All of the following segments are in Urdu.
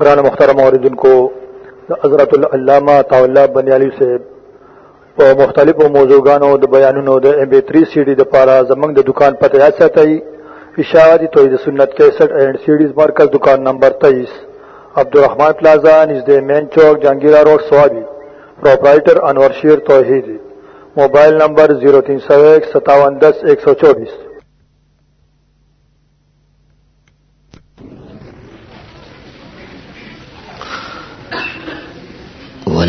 گران مختار موردن کو حضرت علامہ طاولہ بنیالی سے په مختلفو موضوعګانو د بیانونو د ام بي 3 سي ډي د پاره زمنګ د دکان پته یا ساتي اشاعتی توحید سنت 61 اینڈ سیډیز مرکز دکان نمبر 23 عبدالرحمان پلازا نزد مین چوک جنگیرہ road Swabi. Proprietor Anwar Sher Tauheed. Mobile number 03015710124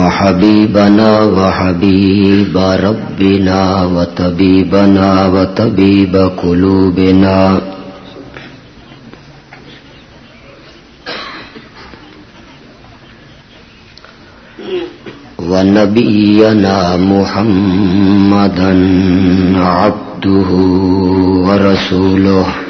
وحبيبنا وحبيب ربنا وطبيبنا وطبيب قلوبنا. ونبينا محمدا عبده ورسوله.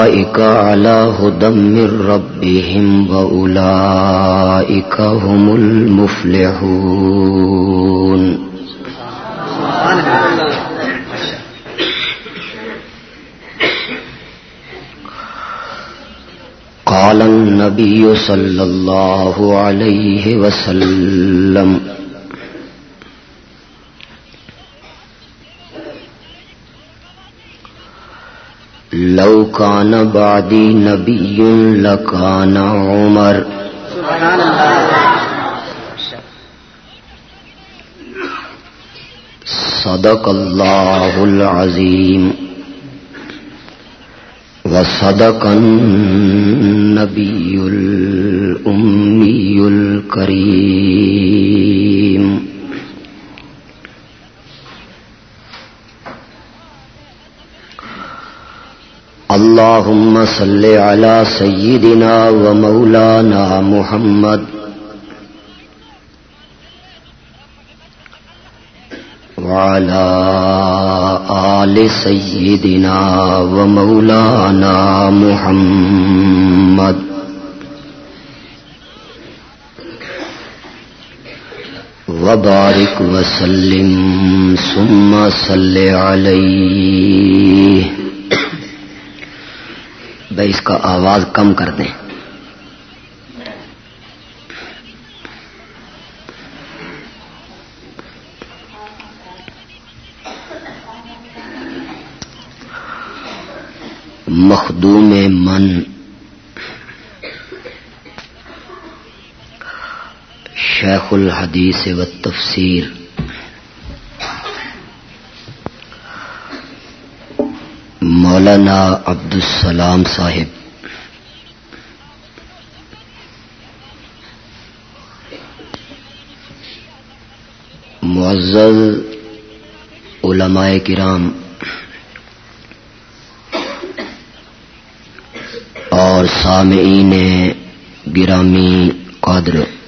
أولئك على هدى من ربهم وأولئك هم المفلحون. قال النبي صلى الله عليه وسلم لو كان بعدي نبي لكان عمر صدق الله العظيم وصدق النبي الأمي الكريم اللهم صل على سيدنا ومولانا محمد. وعلى آل سيدنا ومولانا محمد. وبارك وسلم ثم صل عليه. بھائی اس کا آواز کم کر دیں۔ مخدوم من۔ شیخ الحدیث و تفسیر مولانا عبد السلام صاحب۔ معزز علماء کرام اور سامعین گرامی قادر۔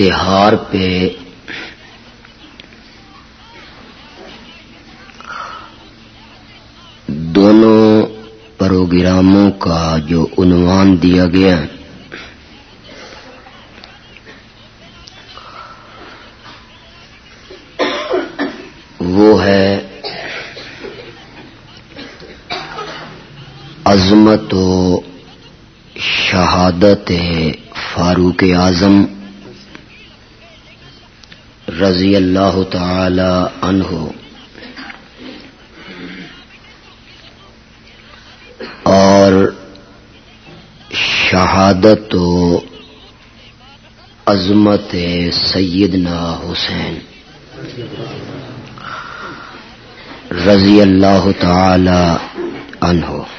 اشتہار پہ۔ دونوں پروگراموں کا جو عنوان دیا گیا۔ وہ ہے عظمت و شہادت فاروق اعظم۔ رضی اللہ تعالی عنہ۔ اور شہادت و عظمت سیدنا حسین۔ رضی اللہ تعالی عنہ۔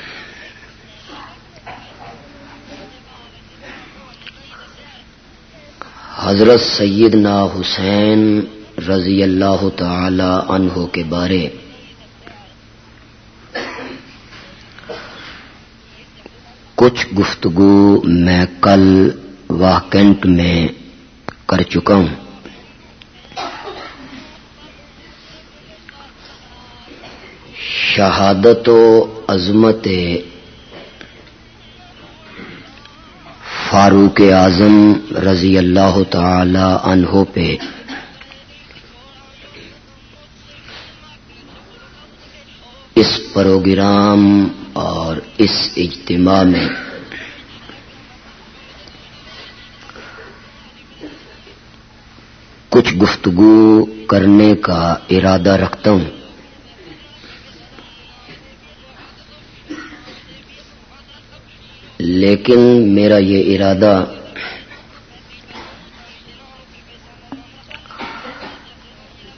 حضرت سیدنا حسین رضی اللہ تعالی عنہ کے بارے۔ کچھ گفتگو میں کل واکنٹ میں کر چکا ہوں۔ شہادت و عظمت فاروق اعظم رضی اللہ تعالی عنہ پہ۔ اس پروگرام اور اس اجتماع میں کچھ گفتگو کرنے کا ارادہ رکھتا ہوں۔ لیکن میرا یہ ارادہ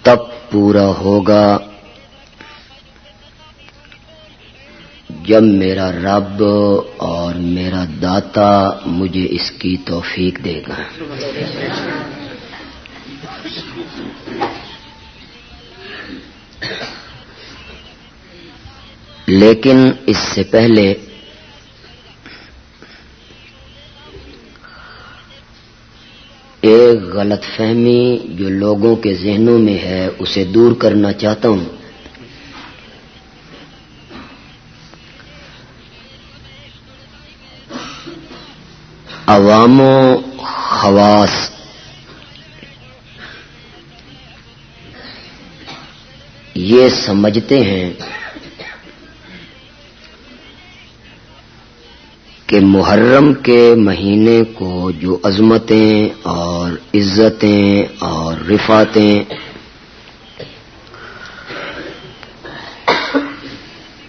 تب پورا ہوگا جب میرا رب اور میرا داتا مجھے اس کی توفیق دے گا۔ لیکن اس سے پہلے ایک غلط فہمی جو لوگوں کے ذہنوں میں ہے، اسے دور کرنا چاہتا ہوں۔ عوام و خواص۔ یہ سمجھتے ہیں کہ محرم کے مہینے کو جو عظمتیں اور عزتیں اور رفاتیں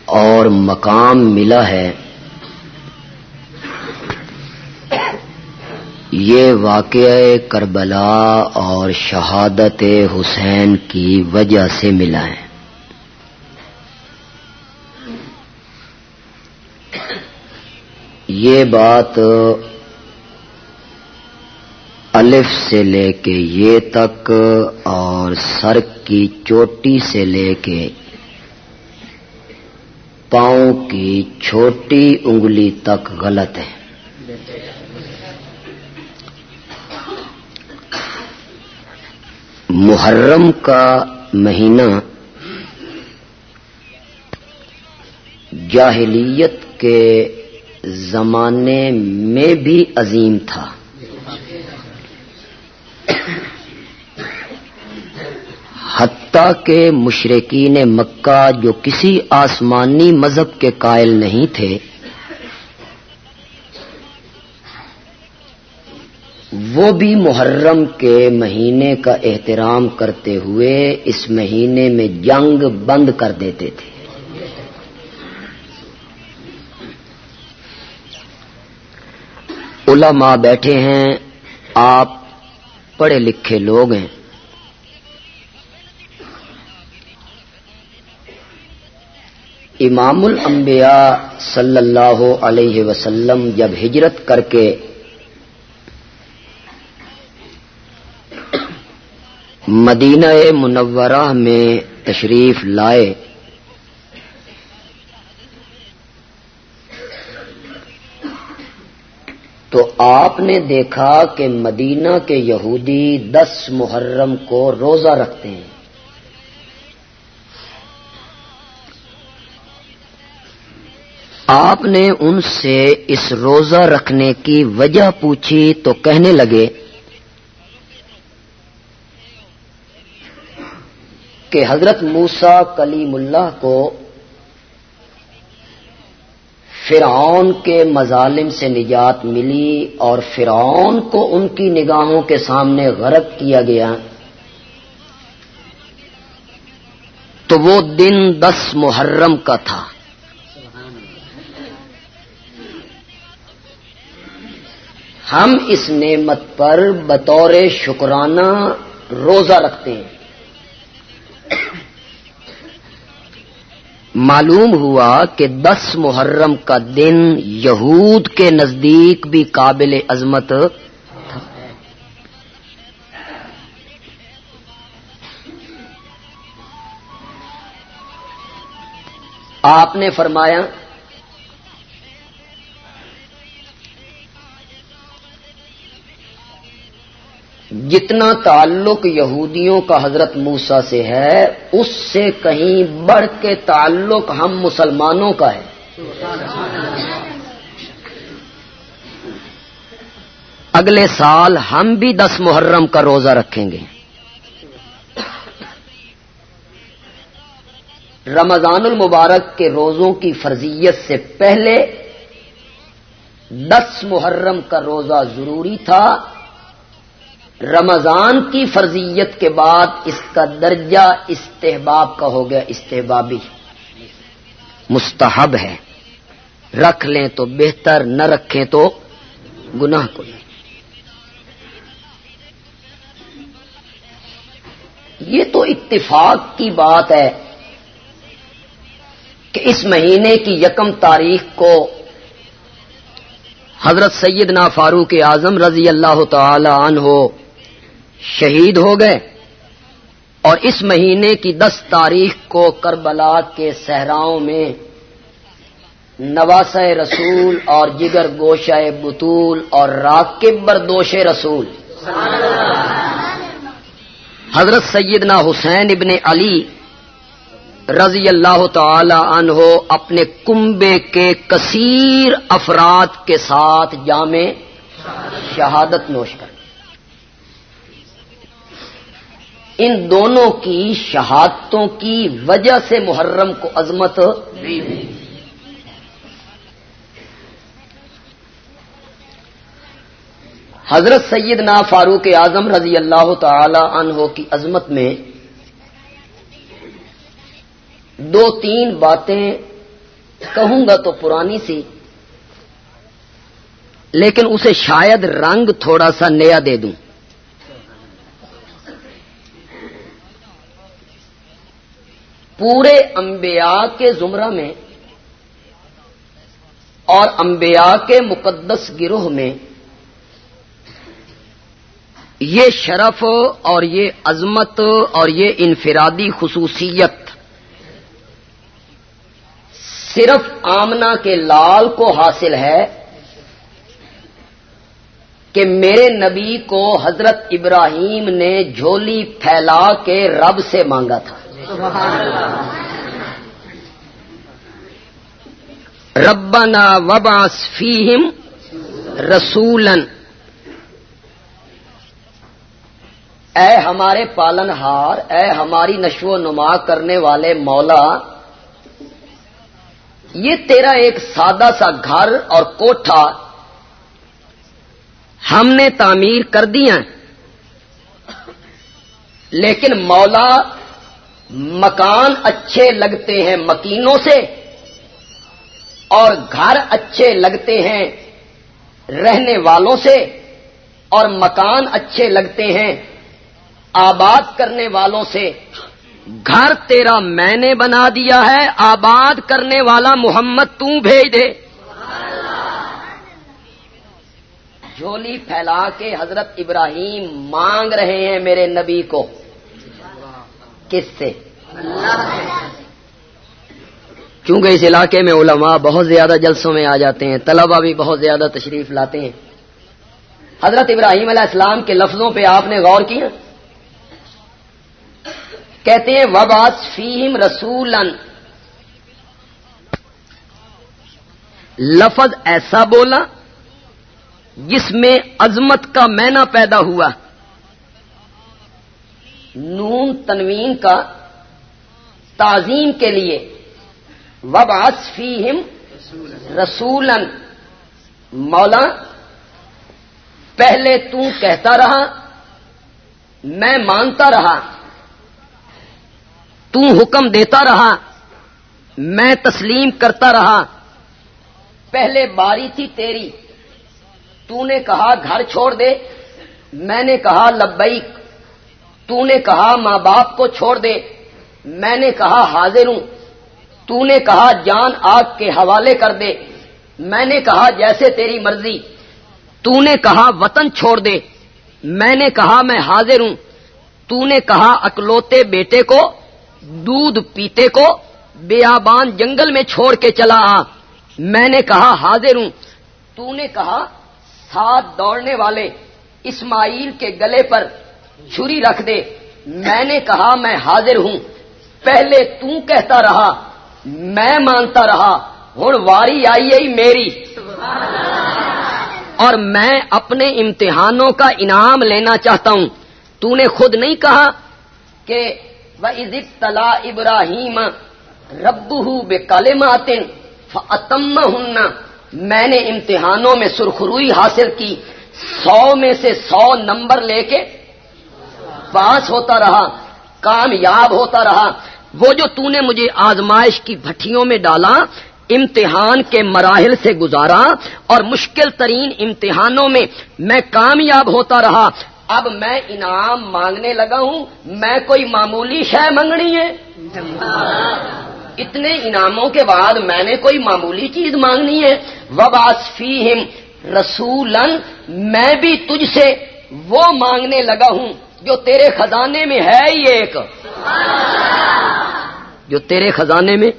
اور مقام ملا ہے، یہ واقعہ کربلا اور شہادت حسین کی وجہ سے ملا ہے۔ یہ بات الف سے لے کے یہ تک اور سر کی چوٹی سے لے کے پاؤں کی چھوٹی انگلی تک غلط ہے۔ محرم کا مہینہ جاہلیت کے زمانے میں بھی عظیم تھا۔ حتیٰ کہ مشرقین مکہ جو کسی آسمانی مذہب کے قائل نہیں تھے، وہ بھی محرم کے مہینے کا احترام کرتے ہوئے اس مہینے میں جنگ بند کر دیتے تھے۔ علماء بیٹھے ہیں، آپ پڑھے لکھے لوگ ہیں۔ امام الانبیاء صلی اللہ علیہ وسلم جب ہجرت کر کے مدینہ منورہ میں تشریف لائے تو آپ نے دیکھا کہ مدینہ کے یہودی دس محرم کو روزہ رکھتے ہیں۔ آپ نے ان سے اس روزہ رکھنے کی وجہ پوچھی تو کہنے لگے کہ حضرت موسا کلیم اللہ کو فرعون کے مظالم سے نجات ملی اور فرعون کو ان کی نگاہوں کے سامنے غرق کیا گیا۔ تو وہ دن دس محرم کا تھا۔ ہم اس نعمت پر بطور شکرانہ روزہ رکھتے ہیں۔ معلوم ہوا کہ دس محرم کا دن یہود کے نزدیک بھی قابل عظمت آپ نے فرمایا جتنا تعلق یہودیوں کا حضرت موسا سے ہے، اس سے کہیں بڑھ کے تعلق ہم مسلمانوں کا ہے۔ اگلے سال ہم بھی دس محرم کا روزہ رکھیں گے۔ رمضان المبارک کے روزوں کی فرضیت سے پہلے دس محرم کا روزہ ضروری تھا۔ رمضان کی فرضیت کے بعد اس کا درجہ استحباب کا ہو گیا استحبابی۔ مستحب ہے۔ رکھ لیں تو بہتر، نہ رکھیں تو گناہ کو۔ یہ تو اتفاق کی بات ہے کہ اس مہینے کی یکم تاریخ کو حضرت سیدنا فاروق اعظم رضی اللہ تعالی عنہ شہید ہو گئے اور اس مہینے کی دس تاریخ کو کربلا کے صحراؤں میں نواس رسول اور جگر گوشہ بطول اور راکب بردوش رسول۔ حضرت سیدنا حسین ابن علی رضی اللہ تعالی عنہ اپنے کنبے کے کثیر افراد کے ساتھ جامع شہادت نوش کر ان دونوں کی شہادتوں کی وجہ سے محرم کو عظمت حضرت سیدنا فاروق اعظم رضی اللہ تعالی عنہ کی عظمت میں دو تین باتیں کہوں گا تو پرانی سی، لیکن اسے شاید رنگ تھوڑا سا نیا دے دوں۔ پورے انبیاء کے زمرہ میں اور انبیاء کے مقدس گروہ میں یہ شرف اور یہ عظمت اور یہ انفرادی خصوصیت صرف آمنا کے لال کو حاصل ہے کہ میرے نبی کو حضرت ابراہیم نے جھولی پھیلا کے رب سے مانگا تھا۔ ربنا وباس فیم رسولن اے ہمارے پالن ہار اے ہماری نشو و نما کرنے والے مولا، یہ تیرا ایک سادہ سا گھر اور کوٹھا ہم نے تعمیر کر دیا۔ لیکن مولا مکان اچھے لگتے ہیں مکینوں سے اور گھر اچھے لگتے ہیں رہنے والوں سے اور مکان اچھے لگتے ہیں آباد کرنے والوں سے۔ گھر تیرا میں نے بنا دیا ہے، آباد کرنے والا محمد تو بھیج دے۔ جھولی پھیلا کے حضرت ابراہیم مانگ رہے ہیں میرے نبی کو۔ کس سے؟ کیونکہ اس علاقے میں علماء بہت زیادہ جلسوں میں آ جاتے ہیں طلبا بھی بہت زیادہ تشریف لاتے ہیں۔ حضرت ابراہیم علیہ السلام کے لفظوں پہ آپ نے غور کیا؟ کہتے ہیں وباس فیم رسولن لفظ ایسا بولا جس میں عظمت کا مینا پیدا ہوا۔ نون تنوین کا تعظیم کے لیے. وباس فیم رسولن مولا، پہلے تو کہتا رہا، میں مانتا رہا، تو حکم دیتا رہا، میں تسلیم کرتا رہا، پہلے باری تھی تیری، تو نے کہا گھر چھوڑ دے، میں نے کہا لبیک تو نے کہا ماں باپ کو چھوڑ دے۔ میں نے کہا حاضر ہوں۔ تو نے کہا جان آگ کے حوالے کر دے۔ میں نے کہا جیسے تیری مرضی۔ تو نے کہا وطن چھوڑ دے۔ میں نے کہا میں حاضر ہوں۔ تو نے کہا اکلوتے بیٹے کو، دودھ پیتے کو، بیابان جنگل میں چھوڑ کے چلا آ۔ میں نے کہا حاضر ہوں۔ تو نے کہا ساتھ دوڑنے والے اسماعیل کے گلے پر چھری رکھ دے۔ میں نے کہا میں حاضر ہوں۔ پہلے تو کہتا رہا، میں مانتا رہا۔ ہوں واری آئی آئی میری۔ اور میں اپنے امتحانوں کا انعام لینا چاہتا ہوں۔ تو نے خود نہیں کہا کہ وہ عزت تلا ابراہیم رب بے کالے ماتن فتم ہن میں نے امتحانوں میں سرخروئی حاصل کی۔ سو میں سے سو نمبر لے کے پاس ہوتا رہا، کامیاب ہوتا رہا، وہ جو تو نے مجھے آزمائش کی بھٹیوں میں ڈالا، امتحان کے مراحل سے گزارا اور مشکل ترین امتحانوں میں میں کامیاب ہوتا رہا۔ اب میں انعام مانگنے لگا ہوں، میں کوئی معمولی شے منگنی ہے؟ اتنے انعاموں کے بعد میں نے کوئی معمولی چیز مانگنی ہے۔ وباسفیم رسولن میں بھی تجھ سے وہ مانگنے لگا ہوں۔ جو تیرے خزانے میں ہے ہی ایک۔ جو تیرے خزانے میں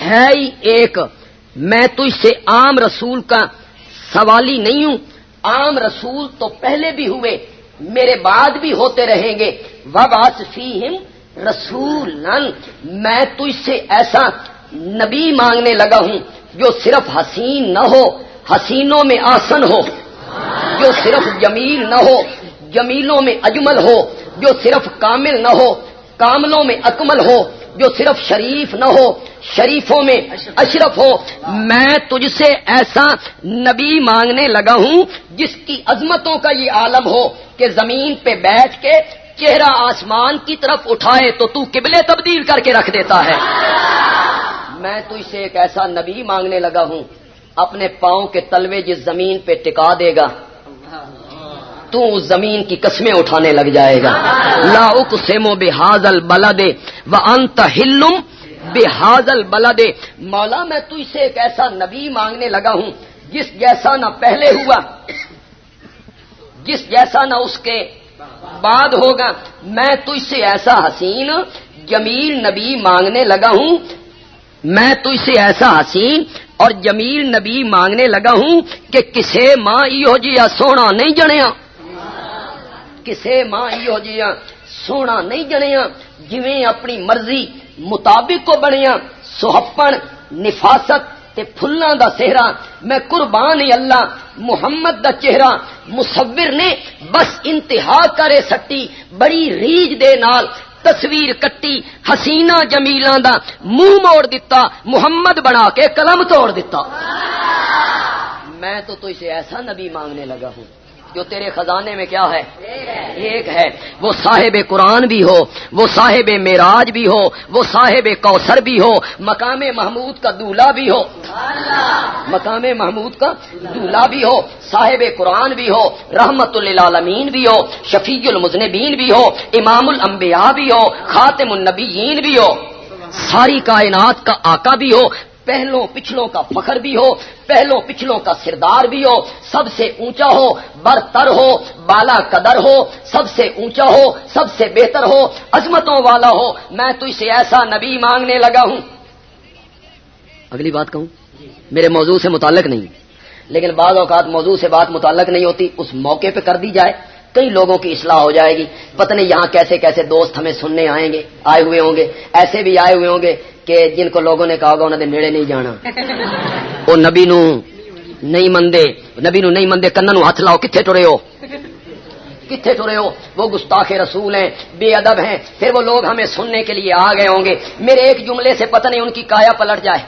ہے ہی ایک۔ میں تجھ سے عام رسول کا سوالی نہیں ہوں۔ عام رسول تو پہلے بھی ہوئے، میرے بعد بھی ہوتے رہیں گے۔ وباس فیم رسول میں تجھ سے ایسا نبی مانگنے لگا ہوں جو صرف حسین نہ ہو، حسینوں میں آسن ہو، جو صرف جمیل نہ ہو۔ جمیلوں میں اجمل ہو، جو صرف کامل نہ ہو، کاملوں میں اکمل ہو، جو صرف شریف نہ ہو، شریفوں میں اشرف ہو، میں تجھ سے ایسا نبی مانگنے لگا ہوں جس کی عظمتوں کا یہ عالم ہو کہ زمین پہ بیٹھ کے چہرہ آسمان کی طرف اٹھائے تو تو قبلے تبدیل کر کے رکھ دیتا ہے۔ میں تو اسے ایک ایسا نبی مانگنے لگا ہوں، اپنے پاؤں کے تلوے جس زمین پہ ٹکا دے گا۔ تو اس زمین کی قسمیں اٹھانے لگ جائے گا۔ لا سیمو بے حاضل بلا دے انت ہلم بے حاضل بلا دے مولا، میں تو اسے ایک ایسا نبی مانگنے لگا ہوں، جس جیسا نہ پہلے ہوا، جس جیسا نہ اس کے بعد ہوگا۔ میں تجھ سے ایسا حسین، جمیل نبی مانگنے لگا ہوں۔ میں تجھ سے ایسا حسین اور جمیل نبی مانگنے لگا ہوں کہ کسے ماں یہ جیا سونا نہیں جنیا۔ کسے ماں یہ جیا سونا نہیں جنیا جویں اپنی مرضی مطابق کو بنیا سہپن نفاست تے پھلاں دا سہرا میں قربان اللہ محمد دا چہرہ مصور نے بس انتہا کرے سٹی بڑی ریج دے نال تصویر کٹی حسینہ جمیلاں دا منہ موڑ دیتا محمد بنا کے قلم توڑ دیتا میں تو تو اسے ایسا نبی مانگنے لگا ہوں۔ جو تیرے خزانے میں کیا ہے؟ ایک ہے۔ وہ صاحب قرآن بھی ہو وہ صاحب میراج بھی ہو وہ صاحب کوثر بھی ہو مقام محمود کا دولہ بھی ہو۔ مقام محمود کا دولہ بھی ہو صاحب قرآن بھی ہو رحمت للعالمین بھی ہو شفیع المزنبین بھی ہو امام الانبیاء بھی ہو خاتم النبیین بھی ہو۔ ساری کائنات کا آقا بھی ہو پہلوں پچھلوں کا فخر بھی ہو، پہلوں پچھلوں کا سردار بھی ہو، سب سے اونچا ہو، برتر ہو، بالا قدر ہو، سب سے اونچا ہو، سب سے بہتر ہو، عظمتوں والا ہو، میں تو اسے ایسا نبی مانگنے لگا ہوں۔ اگلی بات کہوں؟ میرے موضوع سے متعلق نہیں۔ لیکن بعض اوقات موضوع سے بات متعلق نہیں ہوتی، اس موقع پہ کر دی جائے، کئی لوگوں کی اصلاح ہو جائے گی۔ پتہ نہیں یہاں کیسے کیسے دوست ہمیں سننے آئیں گے، آئے ہوئے ہوں گے، ایسے بھی آئے ہوئے ہوں گے کہ جن کو لوگوں نے کہا ہوگا انہوں نے نیڑے نہیں جانا۔ وہ نبی نو نہیں مندے نبی نو نہیں مندے کنن ہاتھ لاؤ کتنے ٹرے ہو؟ کتنے ٹرے ہو؟ وہ گستاخ رسول ہیں، بے ادب ہیں، پھر وہ لوگ ہمیں سننے کے لیے آ گئے ہوں گے۔ میرے ایک جملے سے پتہ نہیں ان کی کایا پلٹ جائے۔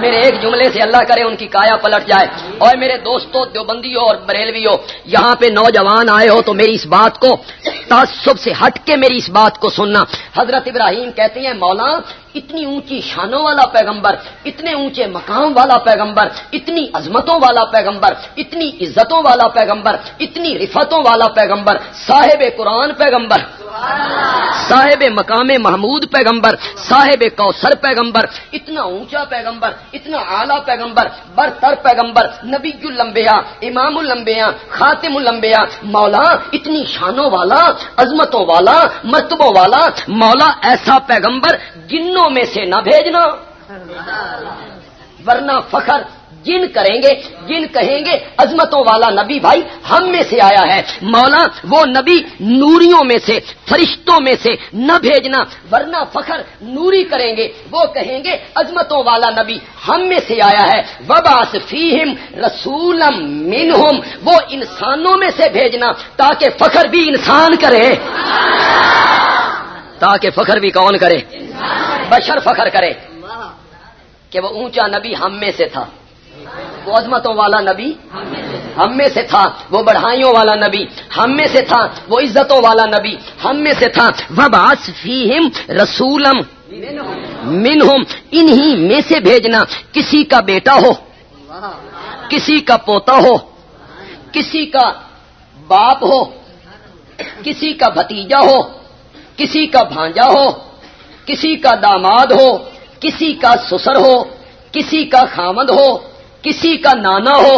میرے ایک جملے سے اللہ کرے ان کی کایا پلٹ جائے۔ اور میرے دوستوں دیوبندی ہو اور بریلوی ہو یہاں پہ نوجوان آئے ہو تو میری اس بات کو تعصب سے ہٹ کے میری اس بات کو سننا۔ حضرت ابراہیم کہتے ہیں، مولا، اتنی اونچی شانوں والا پیغمبر، اتنے اونچے مقام والا پیغمبر، اتنی عظمتوں والا پیغمبر، اتنی عزتوں والا پیغمبر، اتنی رفتوں والا پیغمبر، صاحب قرآن پیغمبر۔ صاحب مقام محمود پیغمبر، صاحب کوثر پیغمبر، اتنا اونچا پیغمبر، اتنا اعلیٰ پیغمبر، برتر پیغمبر، نبی المبیا امام المبیا خاتم المبیا مولا اتنی شانوں والا، عظمتوں والا، مرتبوں والا، مولا ایسا پیغمبر جنوں میں سے نہ بھیجنا۔ ورنہ فخر جن کریں گے، جن کہیں گے، عظمتوں والا نبی بھائی ہم میں سے آیا ہے۔ مولا وہ نبی نوریوں میں سے، فرشتوں میں سے نہ بھیجنا، ورنہ فخر نوری کریں گے۔ وہ کہیں گے، عظمتوں والا نبی ہم میں سے آیا ہے۔ وباس فیم رسولم منہم۔ وہ انسانوں میں سے بھیجنا، تاکہ فخر بھی انسان کرے۔ تاکہ فخر بھی کون کرے؟ بشر فخر کرے۔ کہ وہ اونچا نبی ہم میں سے تھا۔ وہ عظمتوں والا نبی ہم میں سے تھا، وہ بڑھائیوں والا نبی ہم میں سے تھا، وہ عزتوں والا نبی ہم میں سے تھا۔ وباس فیم رسولم منہم انہی میں سے بھیجنا کسی کا بیٹا ہو، کسی کا پوتا ہو، کسی کا باپ ہو، کسی کا بھتیجا ہو، کسی کا بھانجا ہو، کسی کا داماد ہو، کسی کا سسر ہو، کسی کا خامد ہو کسی کا نانا ہو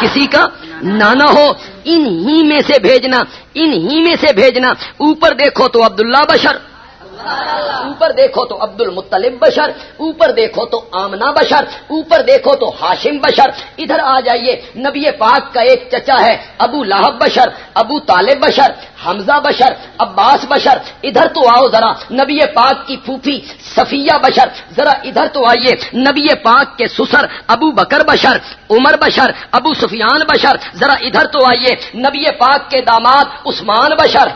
کسی کا نانا ہو انہی میں سے بھیجنا انہی میں سے بھیجنا اوپر دیکھو تو عبداللہ بشر اوپر دیکھو تو عبد المطلب بشر اوپر دیکھو تو آمنا بشر اوپر دیکھو تو ہاشم بشر ادھر آ جائیے نبی پاک کا ایک چچا ہے ابو لاہب بشر ابو طالب بشر حمزہ بشر، عباس بشر، ادھر تو آؤ ذرا، نبی پاک کی پھوپھی صفیہ بشر، ذرا ادھر تو آئیے، نبی پاک کے سسر ابو بکر بشر، عمر بشر، ابو سفیان بشر، ذرا ادھر تو آئیے، نبی پاک کے داماد عثمان بشر،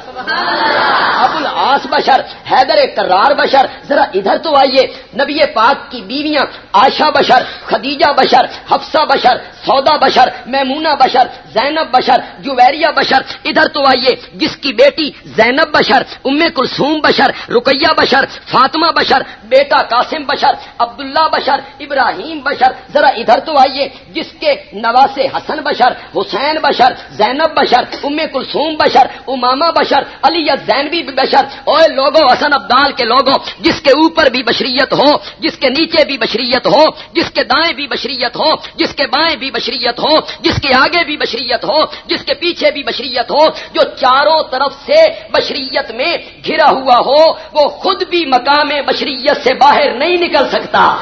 ابو العاص بشر، حیدر کرار بشر، ذرا ادھر تو آئیے، نبی پاک کی بیویاں آشا بشر، خدیجہ بشر، حفصہ بشر، سودا بشر، میمونہ بشر، زینب بشر، جویریہ بشر، ادھر تو آئیے، جس کی بیٹی زینب بشر، ام کلثوم بشر، رقیہ بشر، فاطمہ بشر، بیٹا قاسم بشر، عبداللہ بشر، ابراہیم بشر، ذرا ادھر تو آئیے، جس کے نواز حسن بشر، حسین بشر، زینب بشر، ام کلثوم بشر اماما بشر، علی زینبی بشر اور لوگوں، حسن ابدال کے لوگوں، جس کے اوپر بھی بشریت ہو، جس کے نیچے بھی بشریت ہو، جس کے دائیں بھی بشریت ہو، جس کے بائیں بھی بشریت ہو، جس کے آگے بھی بشریت ہو، جس کے پیچھے بھی بشریت ہو، جو چاروں طرف سے بشریت میں گھرا ہوا ہو، وہ خود بھی مقام بشریت سے باہر نہیں نکل سکتا۔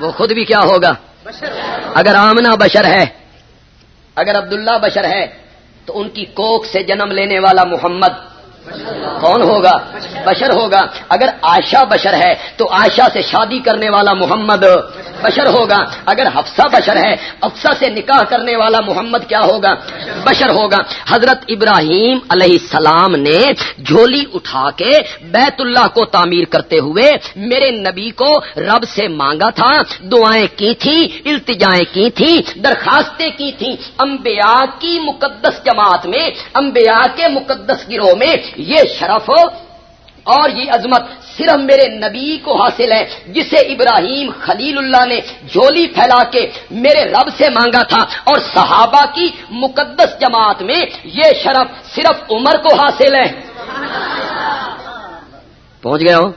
وہ خود بھی کیا ہوگا؟ اگر آمنا بشر ہے، اگر عبداللہ بشر ہے، تو ان کی کوک سے جنم لینے والا محمد کون ہوگا؟ بشر ہوگا۔ اگر آشا بشر ہے، تو آشا سے شادی کرنے والا محمد بشر ہوگا۔ اگر حفصہ بشر ہے افسا سے نکاح کرنے والا محمد کیا ہوگا؟ بشر ہوگا۔ حضرت ابراہیم علیہ السلام نے جھولی اٹھا کے بیت اللہ کو تعمیر کرتے ہوئے میرے نبی کو رب سے مانگا تھا، دعائیں کی تھی، التجائیں کی تھی، درخواستیں کی تھی۔ انبیاء کی مقدس جماعت میں، انبیاء کے مقدس گروہ میں یہ شرف اور یہ عظمت صرف میرے نبی کو حاصل ہے جسے ابراہیم خلیل اللہ نے جولی پھیلا کے میرے رب سے مانگا تھا۔ اور صحابہ کی مقدس جماعت میں یہ شرف صرف عمر کو حاصل ہے۔ پہنچ گئے ہو؟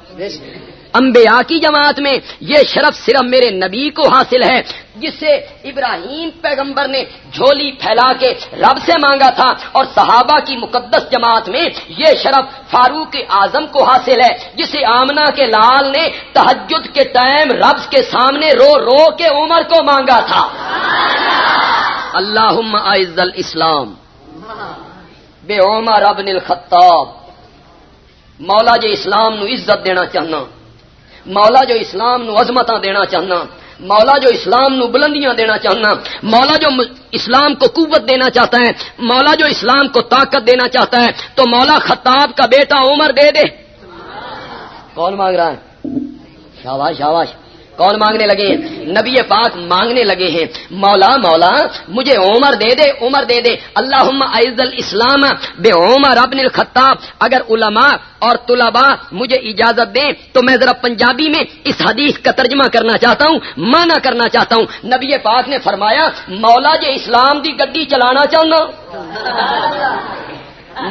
انبیاء کی جماعت میں یہ شرف صرف میرے نبی کو حاصل ہے جس سے ابراہیم پیغمبر نے جھولی پھیلا کے رب سے مانگا تھا اور صحابہ کی مقدس جماعت میں یہ شرف فاروق اعظم کو حاصل ہے، جسے آمنا کے لال نے تحجد کے ٹائم رب کے سامنے رو رو کے عمر کو مانگا تھا۔ اللہ عز الاسلام۔ بے عمر ابن الخطاب۔ مولا جو اسلام نو عزت دینا چاہنا۔ مولا جو اسلام نو عظمت دینا چاہنا، مولا جو اسلام نو بلندیاں دینا چاہنا، مولا جو اسلام کو قوت دینا چاہتا ہے، مولا جو اسلام کو طاقت دینا چاہتا ہے، تو مولا خطاب کا بیٹا عمر دے دے۔ کون مانگ رہا ہے؟ شاباش شاباش کون مانگنے لگے ہیں؟ نبی پاک مانگنے لگے ہیں۔ مولا مولا، مجھے عمر دے دے، عمر دے دے۔ اللہ عز الاسلام، بے عمر ابن الخطاب۔ اگر علماء اور طلباء مجھے اجازت دیں تو میں ذرا پنجابی میں اس حدیث کا ترجمہ کرنا چاہتا ہوں مانا کرنا چاہتا ہوں۔ نبی پاک نے فرمایا، مولا جی اسلام دی گڈی چلانا چاہنا۔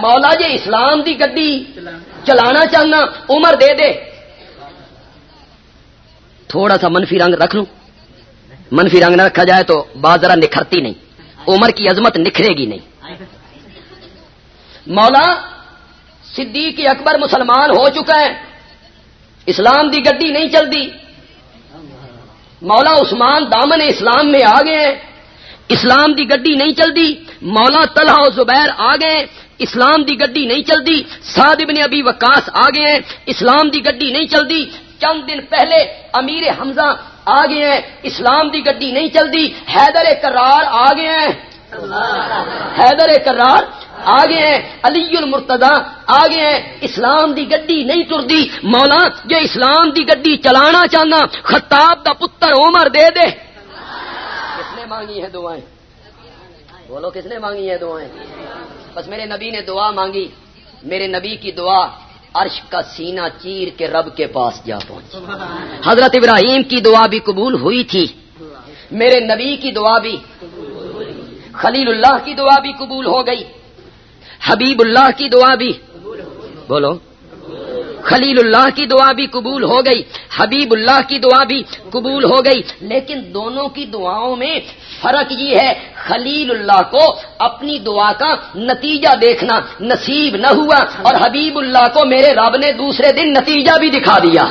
مولا جی اسلام دی گڈی چلانا چاہنا۔ عمر دے دے۔ تھوڑا سا منفی رنگ رکھ لوں۔ منفی رنگ نہ رکھا جائے تو بات ذرا نکھرتی نہیں۔ عمر کی عظمت نکھرے گی نہیں۔ مولا صدیق اکبر مسلمان ہو چکا ہے۔ اسلام دی گڈی نہیں چلتی۔ مولا عثمان دامن اسلام میں آ گئے ہیں۔ اسلام دی گڈی نہیں چلتی۔ مولا طلحہ و زبیر آ گئے اسلام دی گڈی نہیں چلتی۔ ابن ابی وکاس آ گئے ہیں۔ اسلام دی گڈی نہیں چلتی۔ چند دن پہلے امیر حمزہ آ گئے ہیں۔ اسلام دی گڈی نہیں چلتی۔ حیدر کرار آ گئے ہیں۔ حیدر کرار آ گئے ہیں۔ علی المرتدا آ گئے ہیں۔ اسلام دی گڈی نہیں ترتی۔ مولا جو اسلام دی گڈی چلانا چاہنا، خطاب دا پتر عمر دے دے۔ کس نے مانگی ہے دعائیں؟ بولو کس نے مانگی ہے دعائیں؟ بس میرے نبی نے دعا مانگی۔ میرے نبی کی دعا عرش کا سینہ چیر کے رب کے پاس جا پہنچ حضرت ابراہیم کی دعا بھی قبول ہوئی تھی۔ میرے نبی کی دعا بھی۔ خلیل اللہ کی دعا بھی قبول ہو گئی۔ حبیب اللہ کی دعا بھی۔ بولو۔ خلیل اللہ کی دعا بھی قبول ہو گئی حبیب اللہ کی دعا بھی قبول ہو گئی، لیکن دونوں کی دعاؤں میں فرق یہ ہے خلیل اللہ کو اپنی دعا کا نتیجہ دیکھنا نصیب نہ ہوا اور حبیب اللہ کو میرے رب نے دوسرے دن نتیجہ بھی دکھا دیا۔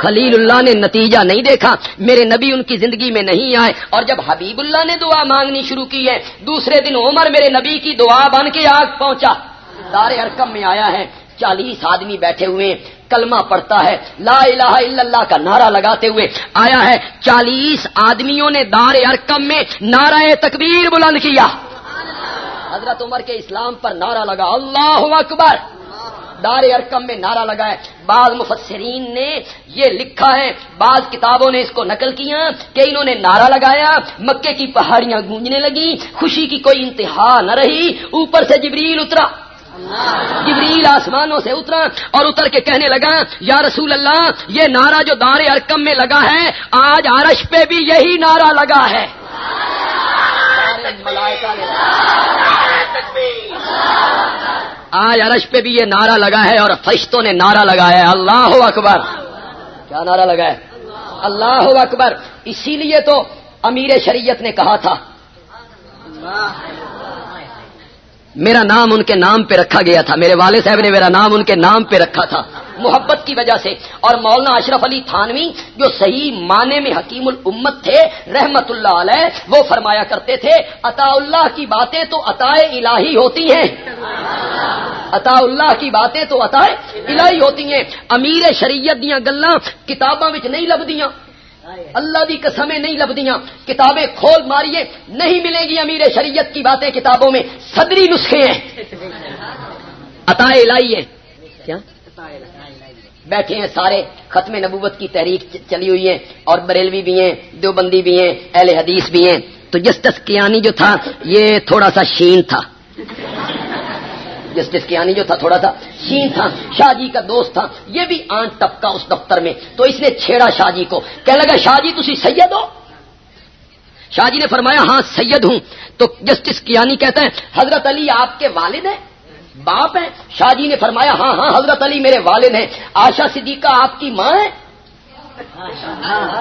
خلیل اللہ نے نتیجہ نہیں دیکھا، میرے نبی ان کی زندگی میں نہیں آئے اور جب حبیب اللہ نے دعا مانگنی شروع کی ہے، دوسرے دن عمر میرے نبی کی دعا بن کے آگ پہنچا۔ دار ارکم میں آیا ہے۔ چالیس آدمی بیٹھے ہوئے کلمہ پڑتا ہے، لا الہ الا اللہ کا نعرہ لگاتے ہوئے آیا ہے، چالیس آدمیوں نے دار ارکم میں نعرہ تکبیر بلند کیا۔ حضرت عمر کے اسلام پر نعرہ لگا، اللہ اکبر۔ دار ارکم میں نعرہ لگا ہے۔ بعض مفسرین نے یہ لکھا ہے، بعض کتابوں نے اس کو نقل کیا کہ انہوں نے نعرہ لگایا، مکے کی پہاڑیاں گونجنے لگی خوشی کی کوئی انتہا نہ رہی، اوپر سے جبریل اترا۔ جبریل آسمانوں سے اترا اور اتر کے کہنے لگا، یا رسول اللہ، یہ نعرہ جو دار ارکم میں لگا ہے، آج آرش پہ بھی یہی نعرہ لگا ہے۔ آج عرش پہ بھی یہ نعرہ لگا ہے اور فرشتوں نے نعرہ لگایا ہے۔ اللہ اکبر۔ کیا نعرہ لگا ہے؟ اللہ اکبر۔ اسی لیے تو امیر شریعت نے کہا تھا۔ میرا نام ان کے نام پہ رکھا گیا تھا میرے والد صاحب نے میرا نام ان کے نام پہ رکھا تھا محبت کی وجہ سے اور مولانا اشرف علی تھانوی جو صحیح معنی میں حکیم الامت تھے رحمت اللہ علیہ، وہ فرمایا کرتے تھے، عطا اللہ کی باتیں تو عطا الہی ہوتی ہیں۔ عطا اللہ کی باتیں تو عطا الہی ہوتی ہیں۔ امیر شریعت دیا گلا کتاباں نہیں لبدیاں اللہ دی قسمیں نہیں لبدیاں۔ کتابیں کھول ماریے، نہیں ملے گی امیر شریعت کی باتیں کتابوں میں۔ صدری نسخے ہیں۔ عطا الہی کیا؟ بیٹھے ہیں سارے۔ ختم نبوت کی تحریک چلی ہوئی ہے اور بریلوی بھی ہیں، دیوبندی بھی ہیں، اہل حدیث بھی ہیں۔ تو جسٹس کیانی جو تھا، یہ تھوڑا سا شین تھا۔ جسٹس کیانی جو تھا، تھوڑا سا شین تھا شاہ جی کا دوست تھا، یہ بھی آنٹ ٹپکا اس دفتر میں۔ تو اس نے چھیڑا شاہ جی کو۔ کہنے لگا شاہ جی تھی سید ہو؟ شاہ جی نے فرمایا ہاں سید ہوں۔ تو جسٹس کیانی کہتا ہے، حضرت علی آپ کے والد ہیں؟ باپ ہیں؟ شاہ جی نے فرمایا ہاں ہاں حضرت علی میرے والد ہیں۔ آشا صدیقہ آپ کی ماں ہے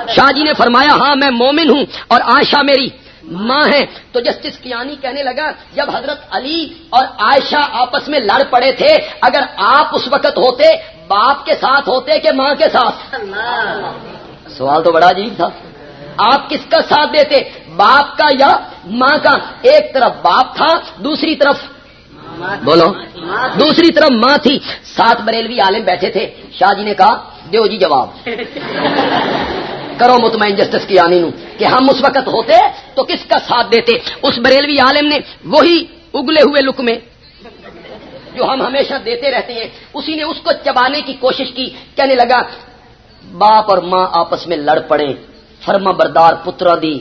شاہ جی نے فرمایا ہاں میں مومن ہوں اور آشا میری ماں ہے تو جسٹس کیانی کہنے لگا جب حضرت علی اور عائشہ آپس میں لڑ پڑے تھے اگر آپ اس وقت ہوتے باپ کے ساتھ ہوتے کہ ماں کے ساتھ؟ سوال تو بڑا عجیب تھا۔ آپ کس کا ساتھ دیتے؟ باپ کا یا ماں کا؟ ایک طرف باپ تھا دوسری طرف بولو۔ دوسری طرف ماں تھی۔ سات بریلوی عالم بیٹھے تھے۔ شاہ جی نے کہا دیو جی جواب۔ کرو مطمئن جسٹس کی آنی نو کہ ہم اس وقت ہوتے تو کس کا ساتھ دیتے؟ اس بریلوی عالم نے وہی اگلے ہوئے لک میں جو ہم ہمیشہ دیتے رہتے ہیں، اسی نے اس کو چبانے کی کوشش کی، کہنے لگا، باپ اور ماں آپس میں لڑ پڑے، فرما بردار پترا دی،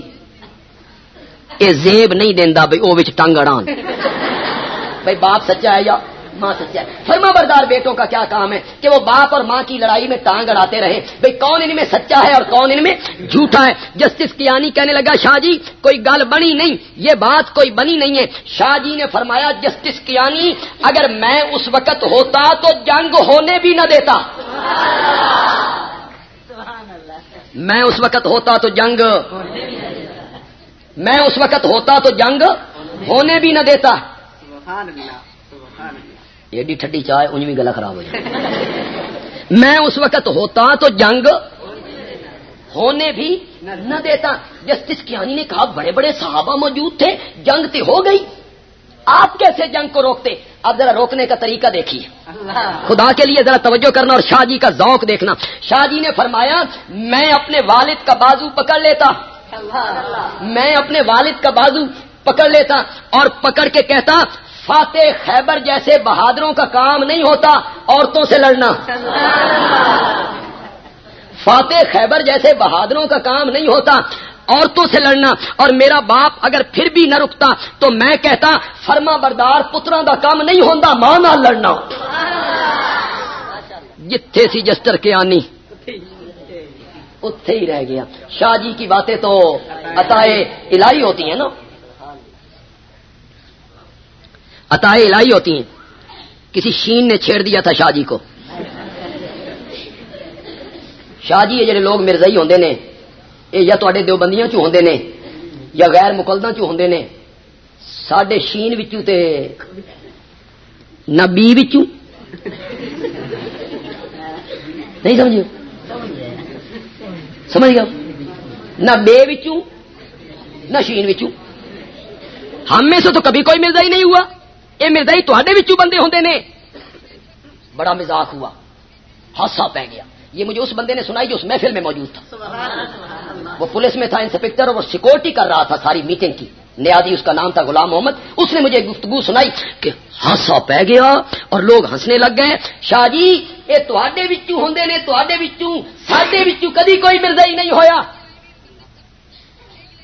اے زیب نہیں دینا بھائی وہ ٹنگ اڑان۔ بھائی باپ سچا ہے یا؟ ماں سچا ہے۔ فرما بردار بیٹوں کا کیا کام ہے کہ وہ باپ اور ماں کی لڑائی میں ٹانگ اڑاتے رہے بھائی کون ان میں سچا ہے اور کون ان میں جھوٹا ہے؟ جسٹس کیانی کہنے لگا، شاہ جی کوئی گل بنی نہیں۔ یہ بات کوئی بنی نہیں ہے۔ شاہ جی نے فرمایا، جسٹس کیانی، اگر میں اس وقت ہوتا تو جنگ ہونے بھی نہ دیتا۔ میں اس وقت ہوتا تو جنگ میں اس وقت ہوتا تو جنگ ہونے بھی نہ دیتا۔ ایڈی ٹھڈی چائے انج بھی گلا خراب ہو جائے۔ میں اس وقت ہوتا تو جنگ ہونے بھی نہ دیتا۔ جسٹس کیانی نے کہا بڑے بڑے صحابہ موجود تھے جنگ تے ہو گئی۔ آپ کیسے جنگ کو روکتے؟ اب ذرا روکنے کا طریقہ دیکھیے۔ خدا کے لیے ذرا توجہ کرنا اور شاہ جی کا ذوق دیکھنا۔ شاہ جی نے فرمایا میں اپنے والد کا بازو پکڑ لیتا۔ میں اپنے والد کا بازو پکڑ لیتا اور پکڑ کے کہتا فاتح خیبر جیسے بہادروں کا کام نہیں ہوتا، عورتوں سے لڑنا۔ فاتح خیبر جیسے بہادروں کا کام نہیں ہوتا، عورتوں سے لڑنا۔ اور میرا باپ اگر پھر بھی نہ رکتا تو میں کہتا، فرما بردار پترا کا کام نہیں ہوتا ماں نہ لڑنا۔ جتھے سی جسٹر کے آنی اتے ہی رہ گیا۔ شاہ جی کی باتیں تو عطائے الہی ہوتی ہیں نا؟ عطائے الہی ہوتی ہیں۔ کسی شین نے چھیڑ دیا تھا شاہ جی کو۔ شاہ جی یہ جڑے لوگ مرزائی ہوندے نے، یہ یا تے دیوبندیاں چ ہوندے نے، یا غیر مقلدہ چ ہوندے نے، ساڈے شین وچوں تے نہ بی وچوں۔ نہیں سمجھو سمجھ گیا؟ نہ بے وچوں، نہ شین وچوں۔ ہم میں سے تو کبھی کوئی مرزائی نہیں ہوا۔ یہ مرزائی جی تے بندے ہوندے نے۔ بڑا مزاق ہوا۔ ہاسا پہ گیا۔ یہ مجھے اس بندے نے سنائی جو اس محفل میں موجود تھا۔ وہ پولیس میں تھا انسپیکٹر اور وہ سیکورٹی کر رہا تھا ساری میٹنگ کی۔ نیادی اس کا نام تھا غلام محمد۔ اس نے مجھے گفتگو سنائی کہ ہاسا پہ گیا اور لوگ ہنسنے لگ گئے۔ شاہ جی یہ تے بچوں ہوں نے تے بچوں سڈے بچوں کدی کوئی مرزا ہی نہیں ہویا۔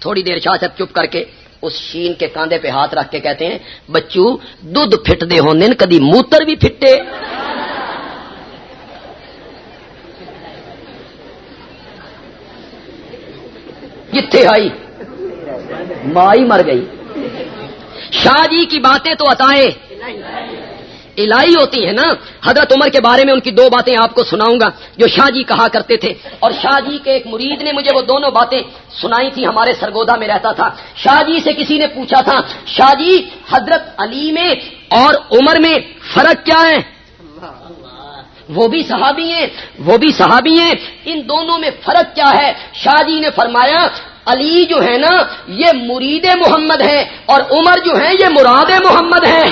تھوڑی دیر شاہ صاحب چپ کر کے اس شین کے کاندھے پہ ہاتھ رکھ کے کہتے ہیں، بچو دھد پھٹتے ہونے کدی موتر بھی پھٹے۔ جتھے آئی، مائی مر گئی۔ شاہ جی کی باتیں تو اتائیں الہی ہوتی ہیں نا؟ حضرت عمر کے بارے میں ان کی دو باتیں آپ کو سناؤں گا، جو شاہ جی کہا کرتے تھے۔ اور شاہ جی کے ایک مرید نے مجھے وہ دونوں باتیں سنائی تھی ہمارے سرگودا میں رہتا تھا۔ شاہ جی سے کسی نے پوچھا تھا، شاہ جی حضرت علی میں اور عمر میں فرق کیا ہے؟ وہ بھی صحابی ہیں، وہ بھی صحابی ہیں۔ ان دونوں میں فرق کیا ہے؟ شاہ جی نے فرمایا، علی جو ہے نا، یہ مرید محمد ہے اور عمر جو ہے، یہ مراد محمد ہے۔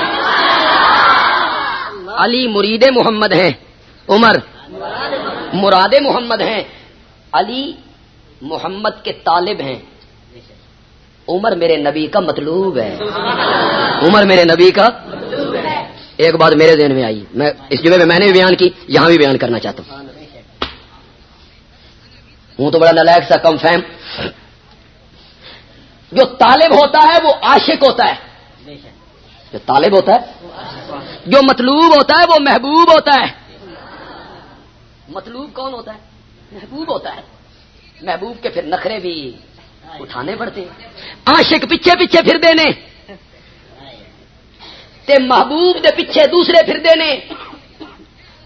علی مرید محمد ہے عمر، مراد محمد ہیں۔ علی محمد کے طالب ہیں۔ عمر میرے نبی کا مطلوب ہے۔ عمر میرے نبی کا ایک بات میرے ذہن میں آئی۔ میں اس جمعے میں میں نے بھی بیان کی، یہاں بھی بیان کرنا چاہتا ہوں۔ ہوں تو بڑا نلائق سا کم فہم۔ جو طالب ہوتا ہے وہ عاشق ہوتا ہے۔ جو طالب ہوتا ہے، جو مطلوب ہوتا ہے، وہ محبوب ہوتا ہے۔ مطلوب کون ہوتا ہے؟ محبوب ہوتا ہے۔ محبوب کے پھر نخرے بھی اٹھانے پڑتے ہیں۔ عاشق پیچھے پیچھے پھر دینے تے محبوب دے پیچھے دوسرے پھر دینے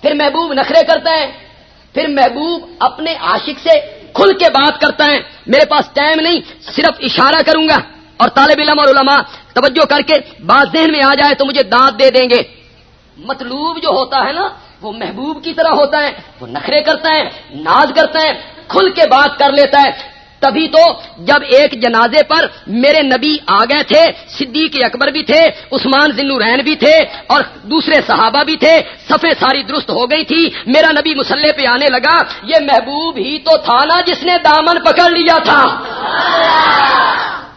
پھر محبوب نخرے کرتا ہے۔ پھر محبوب اپنے عاشق سے کھل کے بات کرتا ہے۔ میرے پاس ٹائم نہیں، صرف اشارہ کروں گا۔ اور طالب علم اور علماء، توجہ کر کے بات ذہن میں آ جائے تو مجھے دانت دے دیں گے۔ مطلوب جو ہوتا ہے نا، وہ محبوب کی طرح ہوتا ہے، وہ نخرے کرتا ہے، ناز کرتا ہے، کھل کے بات کر لیتا ہے۔ تبھی تو جب ایک جنازے پر میرے نبی آ گئے تھے، صدیق اکبر بھی تھے، عثمان ذنورین بھی تھے، اور دوسرے صحابہ بھی تھے سفے ساری درست ہو گئی تھی، میرا نبی مسلح پہ آنے لگا۔ یہ محبوب ہی تو تھا نا جس نے دامن پکڑ لیا تھا۔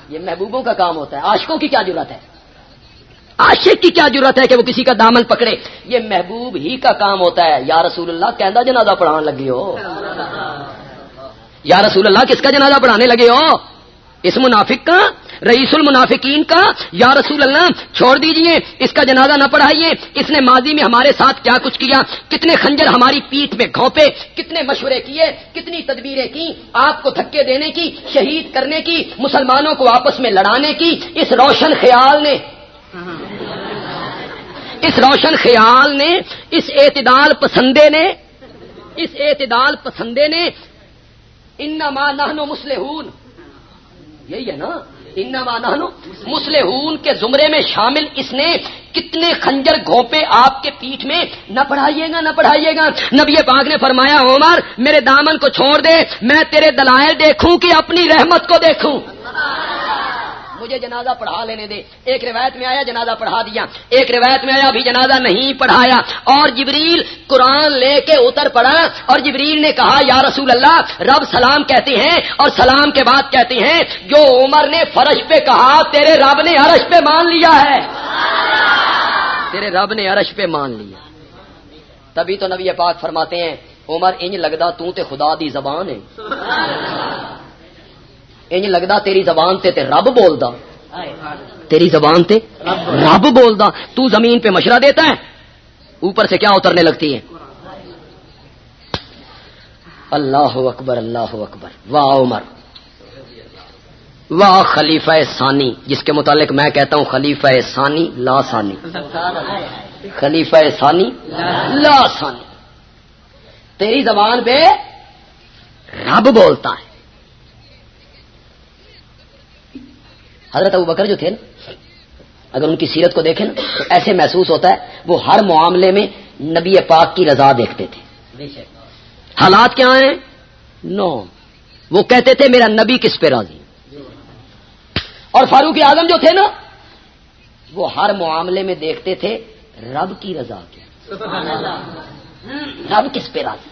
یہ محبوبوں کا کام ہوتا ہے، عاشقوں کی کیا ضرورت ہے؟ عاشق کی کیا ضرورت ہے کہ وہ کسی کا دامن پکڑے؟ یہ محبوب ہی کا کام ہوتا ہے۔ یا رسول اللہ کہہ جنازہ پڑھان لگے ہو۔ یا رسول اللہ، کس کا جنازہ پڑھانے لگے ہو؟ اس منافق کا، رئیس المنافقین کا، یا رسول اللہ، چھوڑ دیجیے، اس کا جنازہ نہ پڑھائیے، اس نے ماضی میں ہمارے ساتھ کیا کچھ کیا، کتنے خنجر ہماری پیٹ میں گھونپے، کتنے مشورے کیے، کتنی تدبیریں کی، آپ کو دھکے دینے کی، شہید کرنے کی، مسلمانوں کو آپس میں لڑانے کی، اس روشن خیال نے، اس روشن خیال نے، اس اعتدال پسندے نے، اس اعتدال پسندے نے، انما نحنو مسلحون یہی ہے نا انہوں مسلح مسلحون کے زمرے میں شامل اس نے کتنے خنجر گھوپے آپ کے پیٹھ میں نہ پڑھائیے گا، نہ پڑھائیے گا۔ نبی پاک نے فرمایا، عمر، میرے دامن کو چھوڑ دے، میں تیرے دلائل دیکھوں کہ اپنی رحمت کو دیکھوں۔ مجھے جنازہ پڑھا لینے دے۔ ایک روایت میں آیا جنازہ پڑھا دیا۔ ایک روایت میں آیا بھی جنازہ نہیں پڑھایا۔ اور جبریل قرآن لے کے اتر پڑا اور جبریل نے کہا، یا رسول اللہ، رب سلام کہتے ہیں اور سلام کے بعد کہتے ہیں، جو عمر نے فرش پہ کہا، تیرے رب نے عرش پہ مان لیا ہے۔ تیرے رب نے عرش پہ مان لیا۔ تبھی تو نبی پاک فرماتے ہیں، عمر انج لگتا تو تے خدا دی زبان ہے۔ انج لگتا تیری زبان تے تے رب بولدا۔ تیری زبان تے رب بولدا۔ تو زمین پہ مشورہ دیتا ہے؟ اوپر سے کیا اترنے لگتی ہے؟ اللہ اکبر اللہ اکبر۔ واہ عمر۔ واہ خلیفہ ثانی جس کے متعلق میں کہتا ہوں خلیفہ ثانی لا ثانی۔ خلیفہ ثانی لا ثانی۔ تیری زبان پہ رب بولتا ہے۔ حضرت ابو بکر جو تھے نا اگر ان کی سیرت کو دیکھیں نا تو ایسے محسوس ہوتا ہے وہ ہر معاملے میں نبی پاک کی رضا دیکھتے تھے۔ حالات کیا ہیں؟ نو۔ وہ کہتے تھے میرا نبی کس پہ راضی؟ اور فاروق اعظم جو تھے نا وہ ہر معاملے میں دیکھتے تھے رب کی رضا کی رب کس پہ راضی؟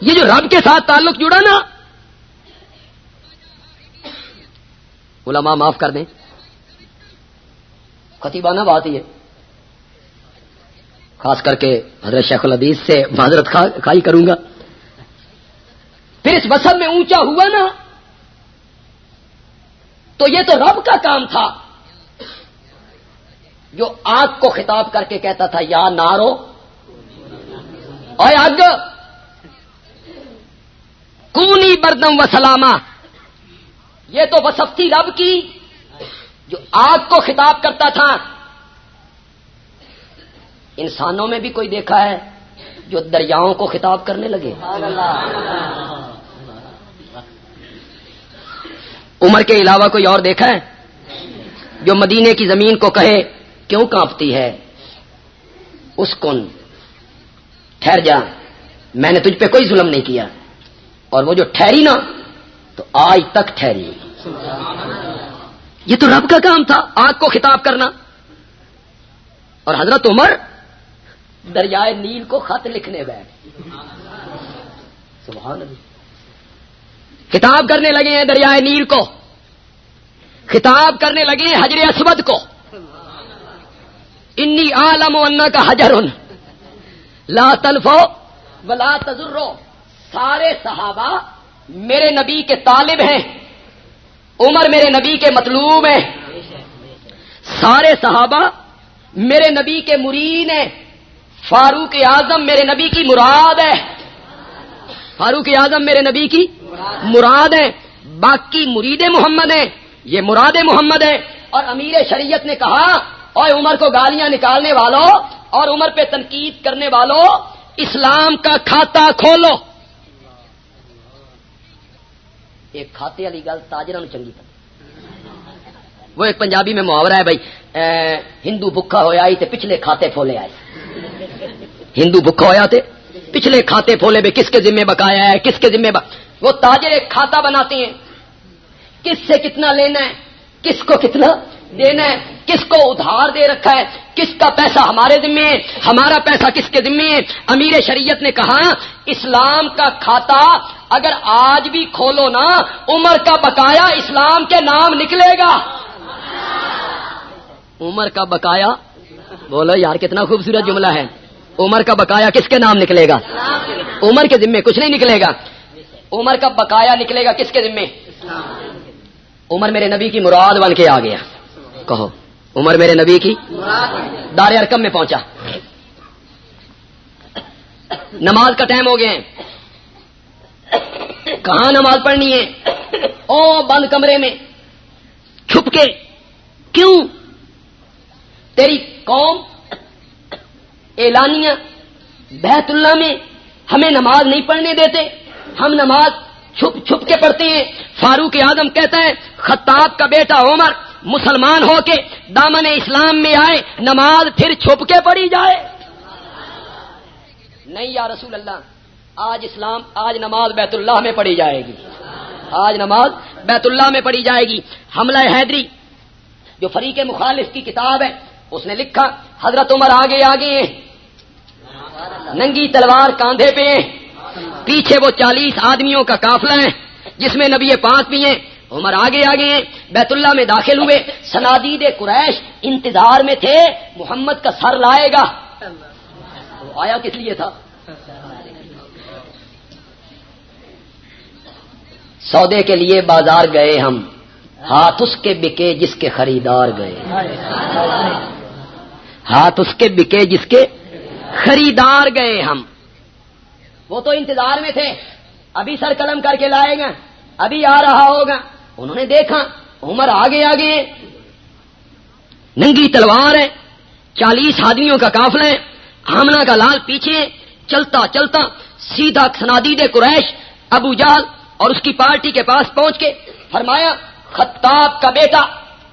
یہ جو رب کے ساتھ تعلق جڑا نا علماء معاف کر دیں۔ خطیبانہ بات ہی ہے۔ خاص کر کے حضرت شیخ الحدیث سے معذرت کھائی کروں گا۔ پھر اس وسط میں اونچا ہوا نا، تو یہ تو رب کا کام تھا۔ جو آگ کو خطاب کر کے کہتا تھا، یا نارو۔ اور آگ! کونی بردم و سلامہ۔ یہ تو وصف تھی رب کی جو آگ کو خطاب کرتا تھا۔ انسانوں میں بھی کوئی دیکھا ہے جو دریاؤں کو خطاب کرنے لگے۔ عمر کے علاوہ کوئی اور دیکھا ہے جو مدینے کی زمین کو کہے، کیوں کانپتی ہے؟ اس کن۔ ٹھہر جا، میں نے تجھ پہ کوئی ظلم نہیں کیا۔ اور وہ جو ٹھہری نا، تو آج تک ٹھہری۔ یہ تو رب کا کام تھا، آگ کو خطاب کرنا۔ اور حضرت عمر دریائے نیل کو خط لکھنے بیٹھ سبحان خطاب کرنے لگے ہیں دریائے نیل کو۔ خطاب کرنے لگے ہیں حجر اسود کو۔ انی عالم و کا حجر لا تلفو ولا تجرو سارے صحابہ میرے نبی کے طالب ہیں۔ عمر میرے نبی کے مطلوب ہیں۔ سارے صحابہ میرے نبی کے مرین ہیں۔ فاروق اعظم میرے نبی کی مراد ہے فاروق اعظم میرے نبی کی مراد ہے باقی مرید محمد ہیں۔ یہ مراد محمد ہے اور امیر شریعت نے کہا اور عمر کو گالیاں نکالنے والوں اور عمر پہ تنقید کرنے والوں، اسلام کا کھاتا کھولو۔ ایک کھاتے والی گل تاجر چنگی طرح وہ ایک پنجابی میں محاورہ ہے بھائی ہندو بکھا ہوا تے پچھلے کھاتے پھولے آئے۔ ہندو بکھا ہوا تے پچھلے کھاتے پھولے بھائی کس کے ذمے بکایا ہے، کس کے ذمے وہ تاجر ایک کھاتا بناتے ہیں۔ کس سے کتنا لینا ہے؟ کس کو کتنا دینا ہے؟ کس کو ادھار دے رکھا ہے؟ کس کا پیسہ ہمارے ذمے ہے؟ ہمارا پیسہ کس کے ذمے ہے؟ امیر شریعت نے کہا، اسلام کا کھاتا اگر آج بھی کھولو نا، عمر کا بقایا اسلام کے نام نکلے گا۔ عمر کا بقایا؟ بولو یار، کتنا خوبصورت جملہ ہے۔ عمر کا بقایا کس کے نام نکلے گا؟ عمر کے ذمے کچھ نہیں نکلے گا۔ عمر کا بقایا نکلے گا کس کے ذمے؟ عمر میرے نبی کی مراد بن کے آ گیا۔ کہو، عمر میرے نبی کی دار ارکم میں پہنچا۔ نماز کا ٹائم ہو گیا کہاں نماز پڑھنی ہے؟ او بند کمرے میں۔ چھپ کے۔ کیوں؟ تیری قوم اعلانیہ بیت اللہ میں ہمیں نماز نہیں پڑھنے دیتے۔ ہم نماز چھپ چھپ کے پڑھتے ہیں۔ فاروق اعظم کہتا ہے، خطاب کا بیٹا عمر مسلمان ہو کے دامن اسلام میں آئے، نماز پھر چھپ کے پڑھی جائے۔ نہیں یا رسول اللہ آج اسلام، آج نماز بیت اللہ میں پڑھی جائے گی۔ آج نماز بیت اللہ میں پڑھی جائے گی۔ حملہ حیدری، جو فریق مخالف کی کتاب ہے، اس نے لکھا، حضرت عمر آگے آگے ننگی تلوار کاندھے پہ پیچھے وہ چالیس آدمیوں کا کافلا ہے، جس میں نبی پانچ بھی ہیں۔ عمر آگے آگے ہیں، بیت اللہ میں داخل ہوئے۔ سنادید قریش انتظار میں تھے، محمد کا سر لائے گا۔ آیا کس لیے تھا؟ سودے کے لیے بازار گئے ہم۔ ہاتھ اس کے بکے جس کے خریدار گئے۔ ہاتھ اس کے بکے جس کے خریدار گئے ہم۔ وہ تو انتظار میں تھے۔ ابھی سر قلم کر کے لائے گا۔ ابھی آ رہا ہوگا۔ انہوں نے دیکھا، عمر آگے آگے ننگی تلوار ہے۔ چالیس آدمیوں کا کافلا ہے۔ آمنا کا لال پیچھے چلتا چلتا سیدھا سنادید قریش، ابو جال اور اس کی پارٹی کے پاس پہنچ کے فرمایا، خطاب کا بیٹا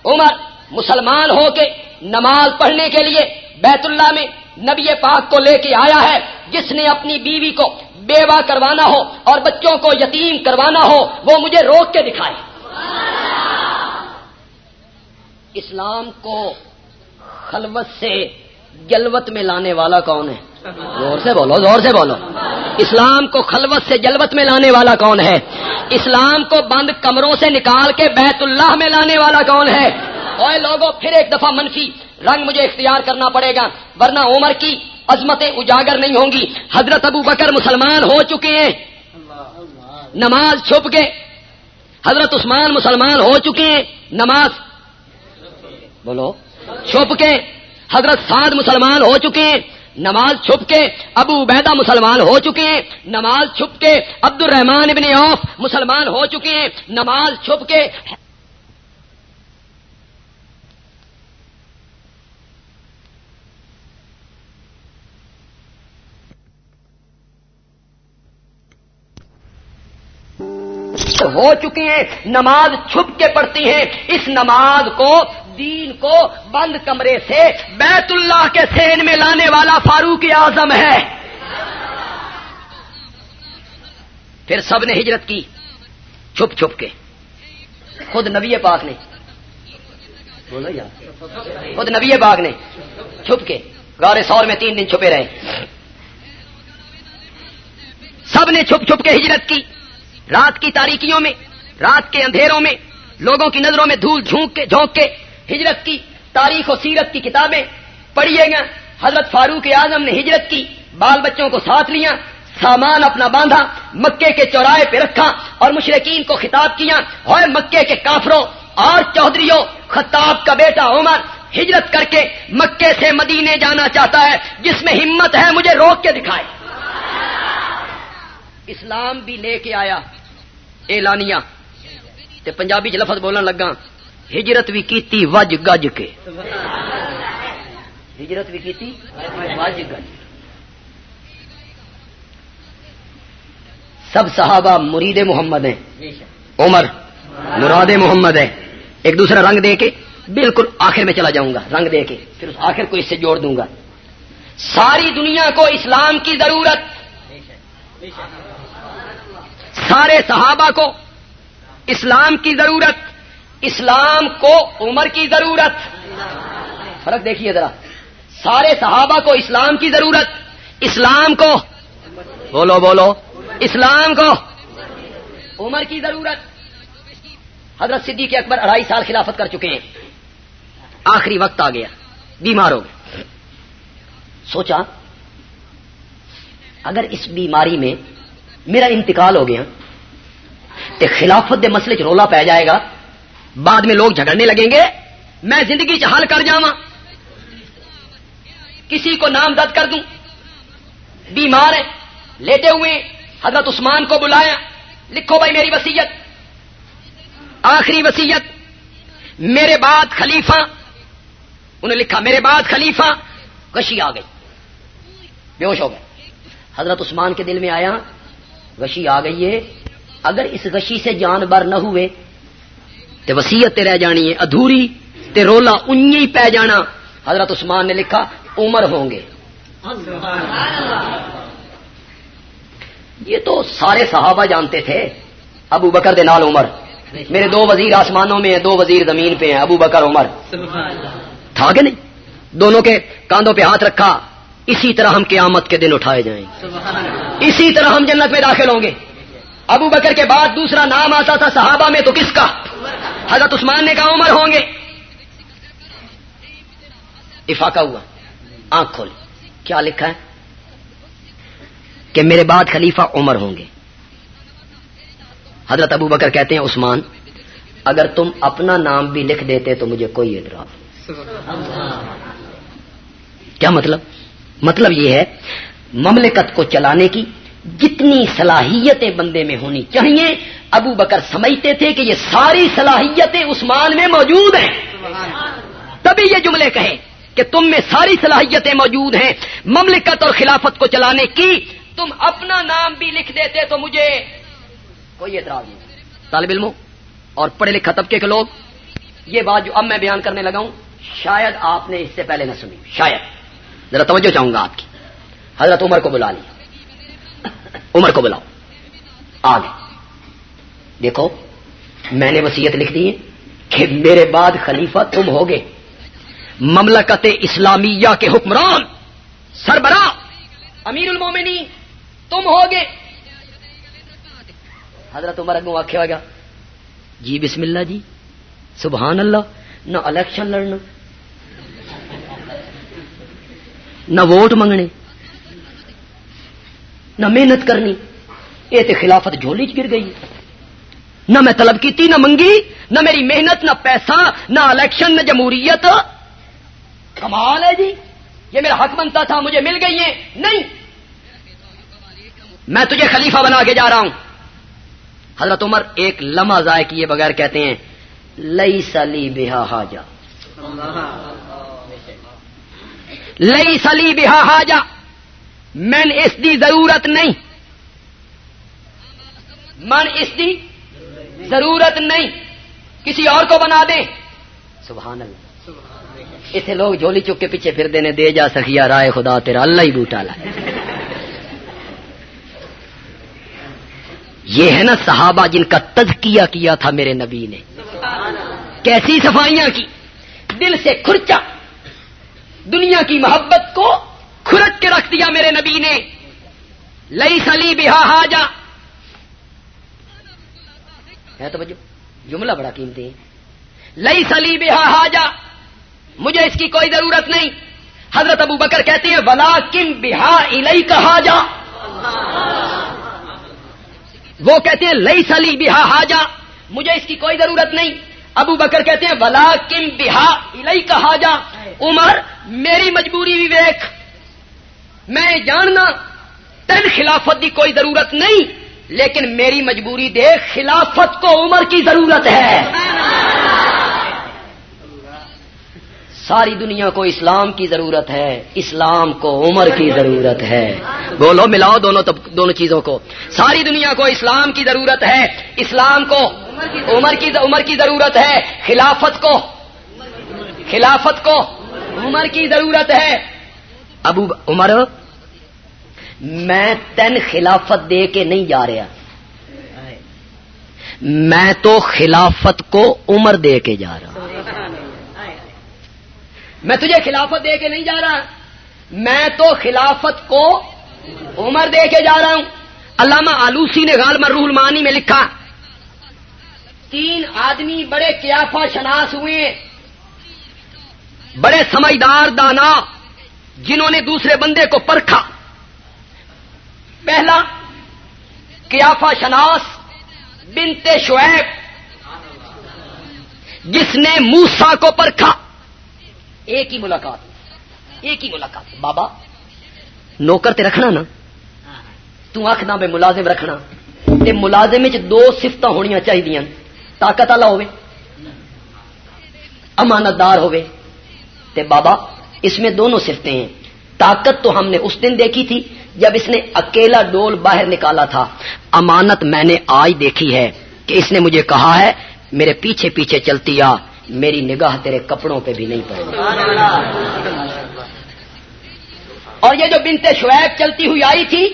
عمر مسلمان ہو کے نماز پڑھنے کے لیے بیت اللہ میں نبی پاک کو لے کے آیا ہے، جس نے اپنی بیوی کو بیوہ کروانا ہو اور بچوں کو یتیم کروانا ہو، وہ مجھے روک کے دکھائے۔ اسلام کو خلوت سے جلوت میں لانے والا کون ہے؟ زور سے بولو، زور سے بولو۔ اسلام کو خلوت سے جلوت میں لانے والا کون ہے؟ اسلام کو بند کمروں سے نکال کے بیت اللہ میں لانے والا کون ہے؟ اور لوگوں، پھر ایک دفعہ منفی رنگ مجھے اختیار کرنا پڑے گا، ورنہ عمر کی عظمتیں اجاگر نہیں ہوں گی۔ حضرت ابو بکر مسلمان ہو چکے ہیں۔ نماز چھپ کے۔ حضرت عثمان مسلمان ہو چکے ہیں۔ نماز بولو، چھپ کے۔ حضرت سعد مسلمان ہو چکے ہیں۔ نماز چھپ کے ابو عبیدہ مسلمان ہو چکے ہیں، نماز چھپ کے عبد الرحمان ابن عوف مسلمان ہو چکے ہیں، نماز چھپ کے ہو چکی ہیں، نماز چھپ کے پڑھتی ہیں، اس نماز کو دین کو بند کمرے سے بیت اللہ کے سین میں لانے والا فاروق اعظم ہے۔ پھر سب نے ہجرت کی۔ چھپ چھپ کے۔ خود نبی پاک نے۔ بولو یار۔ خود نبی پاک نے۔ چھپ کے۔ گورے سور میں تین دن چھپے رہے۔ سب نے چھپ چھپ کے ہجرت کی۔ رات کی تاریکیوں میں، رات کے اندھیروں میں، لوگوں کی نظروں میں دھول جھونک کے جھونک کے۔ ہجرت کی، تاریخ و سیرت کی کتابیں پڑھیے گا حضرت فاروق اعظم نے ہجرت کی، بال بچوں کو ساتھ لیا، سامان اپنا باندھا، مکے کے چوراہے پہ رکھا اور مشرقین کو خطاب کیا اور مکے کے کافروں اور چودھریوں، خطاب کا بیٹا عمر، ہجرت کر کے مکے سے مدینے جانا چاہتا ہے، جس میں ہمت ہے مجھے روک کے دکھائے۔ اسلام بھی لے کے آیا، اعلانیہ۔ تے پنجابی لفظ بولن لگا۔ ہجرت بھی کیتی وج گج کے۔ ہجرت بھی کی تھی واجب گل سب صحابہ مرید محمد ہیں۔ عمر، مراد محمد ہے ایک دوسرا رنگ دے کے بالکل آخر میں چلا جاؤں گا، رنگ دے کے۔ پھر اس آخر کو اس سے جوڑ دوں گا۔ ساری دنیا کو اسلام کی ضرورت۔ سارے صحابہ کو اسلام کی ضرورت۔ اسلام کو عمر کی ضرورت۔ فرق دیکھیے ذرا۔ سارے صحابہ کو اسلام کی ضرورت۔ اسلام کو۔ بولو بولو۔ اسلام کو۔ عمر کی ضرورت۔ حضرت صدیق اکبر اڑائی سال خلافت کر چکے ہیں۔ آخری وقت آ گیا۔ بیمار ہو گئے۔ سوچا، اگر اس بیماری میں میرا انتقال ہو گیا تو خلافت دے مسئلے چ رولا پی جائے گا بعد میں لوگ جھگڑنے لگیں گے، میں زندگی چ حل کر جا کسی کو نامزد کر دوں۔ بیمار ہے لیتے ہوئے حضرت عثمان کو بلایا۔ لکھو بھائی میری وسیعت آخری وسیعت میرے بعد خلیفہ۔ انہوں نے لکھا، میرے بعد خلیفہ۔ گشی آ گئی۔ بے ہوش ہو گئے۔ حضرت عثمان کے دل میں آیا گشی آ گئی ہے۔ اگر اس گشی سے جانور نہ ہوئے تو وسیعت رہ جانی ہے، ادھوری تے رولا انہی پہ جانا۔ حضرت عثمان نے لکھا، عمر ہوں گے۔ یہ تو سارے صحابہ جانتے تھے۔ ابو بکر دے نال عمر۔ میرے دو وزیر آسمانوں میں ہیں، دو وزیر زمین پہ ہیں، ابو بکر، عمر۔ تھا کہ نہیں؟ دونوں کے کاندھوں پہ ہاتھ رکھا۔ اسی طرح ہم قیامت کے دن اٹھائے جائیں۔ اسی طرح ہم جنت میں داخل ہوں گے۔ ابو بکر کے بعد دوسرا نام آتا تھا صحابہ میں تو کس کا؟ حضرت عثمان نے کہا عمر ہوں گے۔ افاقہ ہوا۔ آنکھ کھول۔ کیا لکھا ہے؟ کہ میرے بعد خلیفہ عمر ہوں گے۔ حضرت ابو بکر کہتے ہیں، عثمان، اگر تم اپنا نام بھی لکھ دیتے تو مجھے کوئی اعتراض کیا مطلب؟ مطلب یہ ہے، مملکت کو چلانے کی جتنی صلاحیتیں بندے میں ہونی چاہیے، ابو بکر سمجھتے تھے کہ یہ ساری صلاحیتیں عثمان میں موجود ہیں۔ تبھی یہ جملے کہیں کہ تم میں ساری صلاحیتیں موجود ہیں، مملکت اور خلافت کو چلانے کی۔ تم اپنا نام بھی لکھ دیتے تو مجھے کوئی اعتراض نہیں۔ طالب علموں اور پڑھے لکھا طبقے کے لوگ، یہ بات جو اب میں بیان کرنے لگا ہوں، شاید آپ نے اس سے پہلے نہ سنی، شاید۔ ذرا توجہ چاہوں گا آپ کی۔ حضرت عمر کو بلا لیا۔ عمر کو بلاؤ۔ آگے۔ دیکھو، میں نے وسیعت لکھ دی ہے کہ میرے بعد خلیفہ تم ہوگے۔ مملکت اسلامیہ کے حکمران، سربراہ، امیر المومنی تم ہوگے۔ حضرت عمر اگوں آخیا گیا جی بسم اللہ جی سبحان اللہ، نہ الیکشن لڑنا، نہ ووٹ منگنے۔ نہ محنت کرنی، یہ تو خلافت جھولی چ گر گئی۔ نہ میں طلب کی نہ منگی، نہ میری محنت، نہ پیسہ، نہ الیکشن، نہ جمہوریت۔ کمال ہے جی یہ میرا حق بنتا تھا، مجھے مل گئی ہے نہیں۔ میں تجھے خلیفہ بنا کے جا رہا ہوں۔ حضرت عمر ایک لمحہ ضائع کیے بغیر کہتے ہیں لئی سلی بہا حاجا لئی سلی بہا حاجا من اس دی ضرورت نہیں۔ من اس دی ضرورت نہیں۔ کسی اور کو بنا دے سبحان اللہ اتنے لوگ جھولی چک کے پیچھے پھر دینے، دے جا سکیا رائے خدا تیرا، اللہ ہی بوٹا لائے یہ ہے نا صحابہ جن کا تزکیہ کیا تھا میرے نبی نے۔ کیسی صفائیاں کی۔ دل سے کھرچا۔ دنیا کی محبت کو کھرچ کے رکھ دیا میرے نبی نے۔ لئی سلی بہا حاجا ہے تو جملہ بڑا قیمتی ہے۔ لئی سلی بہا حاجا مجھے اس کی کوئی ضرورت نہیں۔ حضرت ابو بکر کہتے ہیں ولا کم بہا الئی کا حاجا وہ کہتے ہیں، لئی سلی بہا حاجا مجھے اس کی کوئی ضرورت نہیں۔ ابو بکر کہتے ہیں ولا کم بہا الئی کا حاجا عمر، میری مجبوری بھی میں جاننا تین خلافت کی کوئی ضرورت نہیں، لیکن میری مجبوری دیکھ خلافت کو عمر کی ضرورت ہے۔ ساری دنیا کو اسلام کی ضرورت ہے، اسلام کو عمر کی ضرورت ہے۔ بولو، ملاؤ دونوں دونوں چیزوں کو۔ ساری دنیا کو اسلام کی ضرورت ہے، اسلام کو عمر کی عمر کی ضرورت ہے۔ خلافت کو خلافت کو عمر کی ضرورت ہے۔ ابو عمر، میں تین خلافت دے کے نہیں جا رہا۔ میں تو خلافت کو عمر دے کے جا رہا۔ میں تجھے خلافت دے کے نہیں جا رہا۔ میں تو خلافت کو عمر دے کے جا رہا ہوں۔ علامہ آلوسی نے غالب روح المانی میں لکھا، تین آدمی بڑے قیافہ شناس ہوئے بڑے سمجھدار دانا۔ جنہوں نے دوسرے بندے کو پرکھا۔ پہلا، قیافہ شناس بنتے شعیب، جس نے موسا کو پرکھا۔ ایک ہی ملاقات، ایک ہی ملاقات۔ بابا، نوکر تے رکھنا نا۔ تو آخنا بے ملازم رکھنا۔ تے ملازم دو سفت ہونی چاہیے طاقت والا ہوے امانت دار ہوے تے بابا اس میں دونوں سفتیں ہیں۔ طاقت تو ہم نے اس دن دیکھی تھی جب اس نے اکیلا ڈول باہر نکالا تھا۔ امانت میں نے آج دیکھی ہے کہ اس نے مجھے کہا ہے، میرے پیچھے پیچھے چلتی آ، میری نگاہ تیرے کپڑوں پہ بھی نہیں پڑے۔ اور یہ جو بنتے شعیب چلتی ہوئی آئی تھی،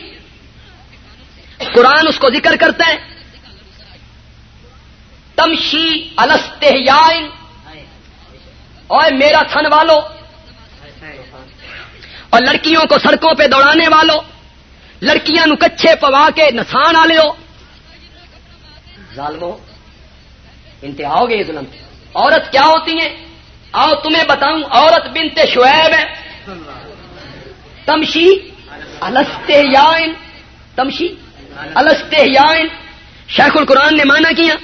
قرآن اس کو ذکر کرتا ہے۔ تمشی الست اور میرا تھن والو اور لڑکیوں کو سڑکوں پہ دوڑانے والوں لڑکیاں نو کچھے پوا کے نسان لو ظالمو انتہا ہو گئی ظلم۔ عورت کیا ہوتی ہیں؟ آؤ تمہیں بتاؤں عورت بنتے شعیب ہے۔ تمشی الستے یائن۔ تمشی الستے یائن۔ شیخ القرآن نے مانا کیا؟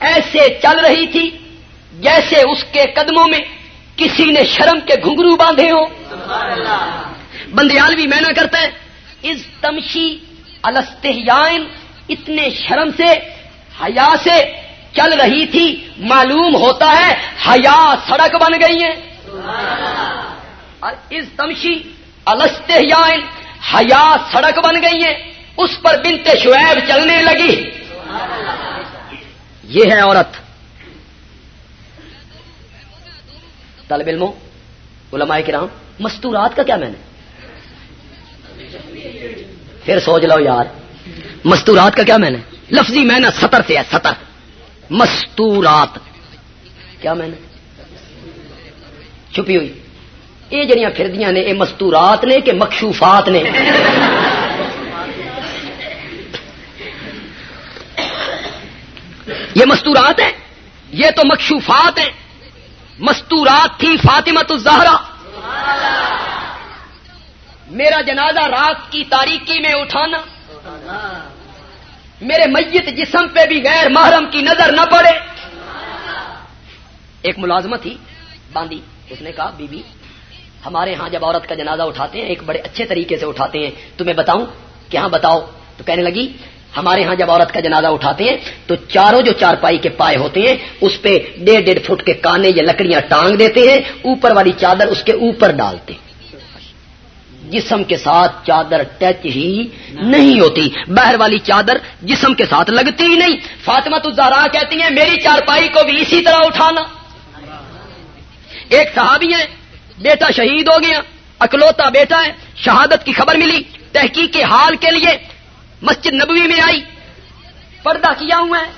ایسے چل رہی تھی جیسے اس کے قدموں میں کسی نے شرم کے گھنگرو باندھے ہو بندیال بھی میں نہ کرتا ہے۔ اس تمشی الستے اتنے شرم سے، حیا سے چل رہی تھی، معلوم ہوتا ہے حیا سڑک بن گئی ہے اور اس تمشی السط حیا سڑک بن گئی ہے اس پر بنتے شعیب چلنے لگی۔ یہ ہے عورت۔ طالب علموں، علماء کرام، مستورات کا کیا میں نے؟ پھر سوچ لو یار، مستورات کا کیا میں نے؟ لفظی میں نے سطر سے ہے، سطر۔ مستورات۔ کیا میں نے؟ چھپی ہوئی۔ یہ جڑیاں پھردیاں نے یہ مستورات نے کہ مکشوفات نے۔ یہ مستورات ہیں، یہ تو مکشوفات ہیں۔ مستورات تھی فاطمہ تو زہرا میرا جنازہ رات کی تاریکی میں اٹھانا۔ میرے میت جسم پہ بھی غیر محرم کی نظر نہ پڑے۔ ایک ملازمت تھی، باندھی۔ اس نے کہا بی بی ہمارے ہاں جب عورت کا جنازہ اٹھاتے ہیں، ایک بڑے اچھے طریقے سے اٹھاتے ہیں۔ تمہیں بتاؤں؟ کہ ہاں بتاؤ؟ تو کہنے لگی ہمارے ہاں جب عورت کا جنازہ اٹھاتے ہیں تو چاروں جو چار پائی کے پائے ہوتے ہیں، اس پہ ڈیڑھ ڈیڑھ فٹ کے کانے یا لکڑیاں ٹانگ دیتے ہیں، اوپر والی چادر اس کے اوپر ڈالتے ہیں۔ جسم کے ساتھ چادر ٹچ ہی نہیں ہوتی۔ بہر والی چادر جسم کے ساتھ لگتی ہی نہیں۔ فاطمہ تو زارا کہتی ہیں، میری چارپائی کو بھی اسی طرح اٹھانا۔ ایک صحابی ہے بیٹا شہید ہو گیا، اکلوتا بیٹا ہے، شہادت کی خبر ملی، تحقیق کے حال کے لیے مسجد نبوی میں آئی، پردہ کیا ہوا ہے،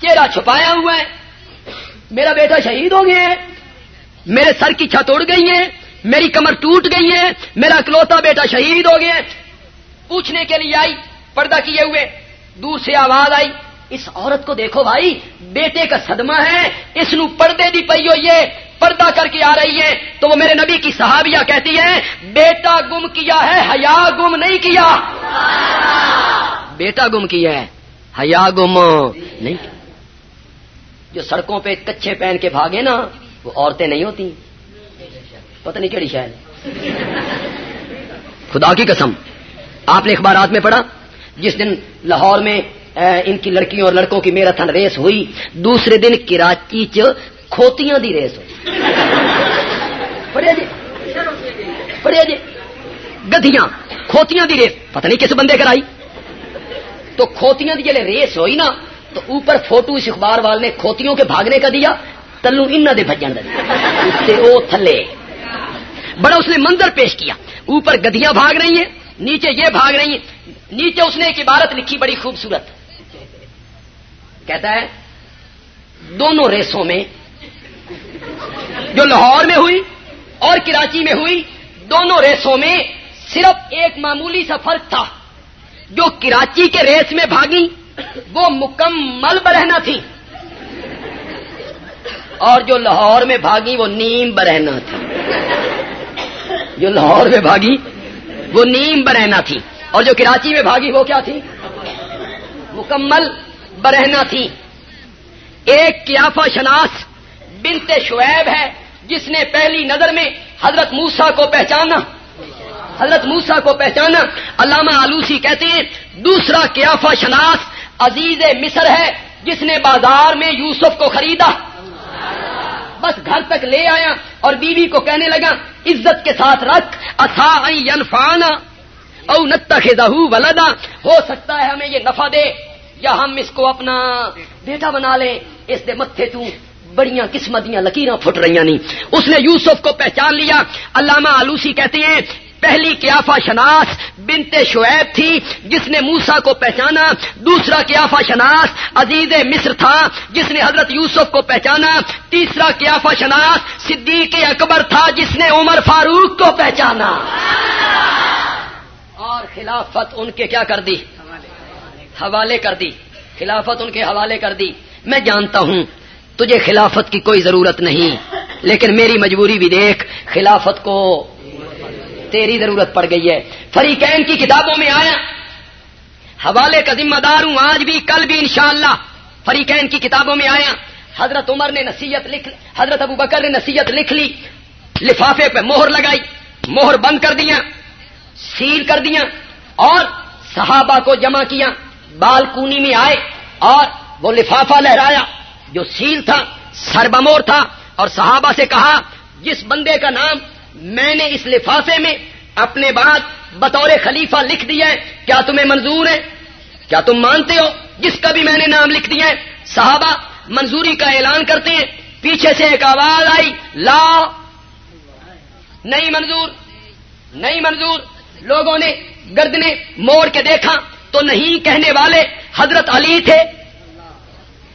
چہرہ چھپایا ہوا ہے، میرا بیٹا شہید ہو گیا ہے، میرے سر کی چھت اڑ گئی ہے میری کمر ٹوٹ گئی ہے میرا اکلوتا بیٹا شہید ہو گیا پوچھنے کے لیے آئی، پردہ کیے ہوئے، دور سے آواز آئی، اس عورت کو دیکھو بھائی، بیٹے کا صدمہ ہے، اس نو پردے دی پی ہوئی پردہ کر کے آ رہی ہے تو وہ میرے نبی کی صحابیہ کہتی ہے بیٹا گم کیا ہے، حیا گم نہیں کیا۔ بیٹا گم کیا ہے، حیا گم نہیں۔ جو سڑکوں پہ کچھے پہن کے بھاگے نا، وہ عورتیں نہیں ہوتی۔ پتہ نہیں کہڑی شاید۔ خدا کی قسم، آپ نے اخبارات میں پڑھا، جس دن لاہور میں ان کی لڑکیوں اور لڑکوں کی میراتھن ریس ہوئی، دوسرے دن کراچی چ کھوتیاں دی ریس پڑھیا جی؟ پڑھیا جی؟ گدیاں کھوتیاں دی ریس۔ پتہ نہیں کس بندے کرائی؟ تو کھوتیاں دی جلے ریس ہوئی نا، تو اوپر فوٹو اس اخبار والے نے کھوتیوں کے بھاگنے کا دیا تلو ان دے بجن دیا۔ او تھلے۔ بڑا اس نے منظر پیش کیا۔ اوپر گدیاں بھاگ رہی ہیں، نیچے یہ بھاگ رہی ہیں، نیچے اس نے ایک عبارت لکھی بڑی خوبصورت۔ کہتا ہے، دونوں ریسوں میں جو لاہور میں ہوئی اور کراچی میں ہوئی، دونوں ریسوں میں صرف ایک معمولی سا فرق تھا۔ جو کراچی کے ریس میں بھاگی وہ مکمل برہنا تھی۔ اور جو لاہور میں بھاگی وہ نیم برہنا تھی۔ جو لاہور میں بھاگی وہ نیم برہنا تھی۔ اور جو کراچی میں بھاگی وہ کیا تھی؟ مکمل برہنا تھی۔ ایک کیافا شناس بنتے شعیب ہے، جس نے پہلی نظر میں حضرت موسا کو پہچانا۔ حضرت موسا کو پہچانا۔ علامہ آلوسی کہتے ہیں، دوسرا کیافا شناس عزیز مصر ہے، جس نے بازار میں یوسف کو خریدا۔ بس گھر تک لے آیا اور بیوی کو کہنے لگا، عزت کے ساتھ رکھ اتھا او نتخذہ ولدا۔ ہو سکتا ہے ہمیں یہ نفع دے، یا ہم اس کو اپنا بیٹا بنا لیں، اس دے متھے تو۔ بڑیاں قسمتیاں لکیراں پھٹ رہی نہیں اس نے یوسف کو پہچان لیا۔ علامہ آلوسی کہتے ہیں، پہلی کیافا شناس بنتے شعیب تھی، جس نے موسا کو پہچانا۔ دوسرا کیافا شناس عزیز مصر تھا، جس نے حضرت یوسف کو پہچانا۔ تیسرا کیافا شناس صدیق اکبر تھا، جس نے عمر فاروق کو پہچانا۔ اور خلافت ان کے کیا کر دی؟ حوالے کر دی۔ خلافت ان کے حوالے کر دی۔ میں جانتا ہوں تجھے خلافت کی کوئی ضرورت نہیں۔ لیکن میری مجبوری بھی دیکھ، خلافت کو تیری ضرورت پڑ گئی ہے۔ فریقین کی کتابوں میں آیا۔ حوالے کا ذمہ دار ہوں، آج بھی، کل بھی انشاءاللہ۔ فریقین کی کتابوں میں آیا۔ حضرت عمر نے نصیحت لکھ حضرت ابو بکر نے نصیحت لکھ لی۔ لفافے پہ مہر لگائی، مہر بند کر دیا سیل کر دیا اور صحابہ کو جمع کیا۔ بالکونی میں آئے اور وہ لفافہ لہرایا۔ جو سیل تھا سربمور تھا اور صحابہ سے کہا، جس بندے کا نام میں نے اس لفافے میں اپنے بعد بطور خلیفہ لکھ دیا ہے، کیا تمہیں منظور ہے؟ کیا تم مانتے ہو؟ جس کا بھی میں نے نام لکھ دیا ہے۔ صحابہ منظوری کا اعلان کرتے ہیں۔ پیچھے سے ایک آواز آئی، لا۔ نہیں منظور نہیں منظور۔ لوگوں نے گردنے موڑ کے دیکھا تو نہیں کہنے والے حضرت علی تھے۔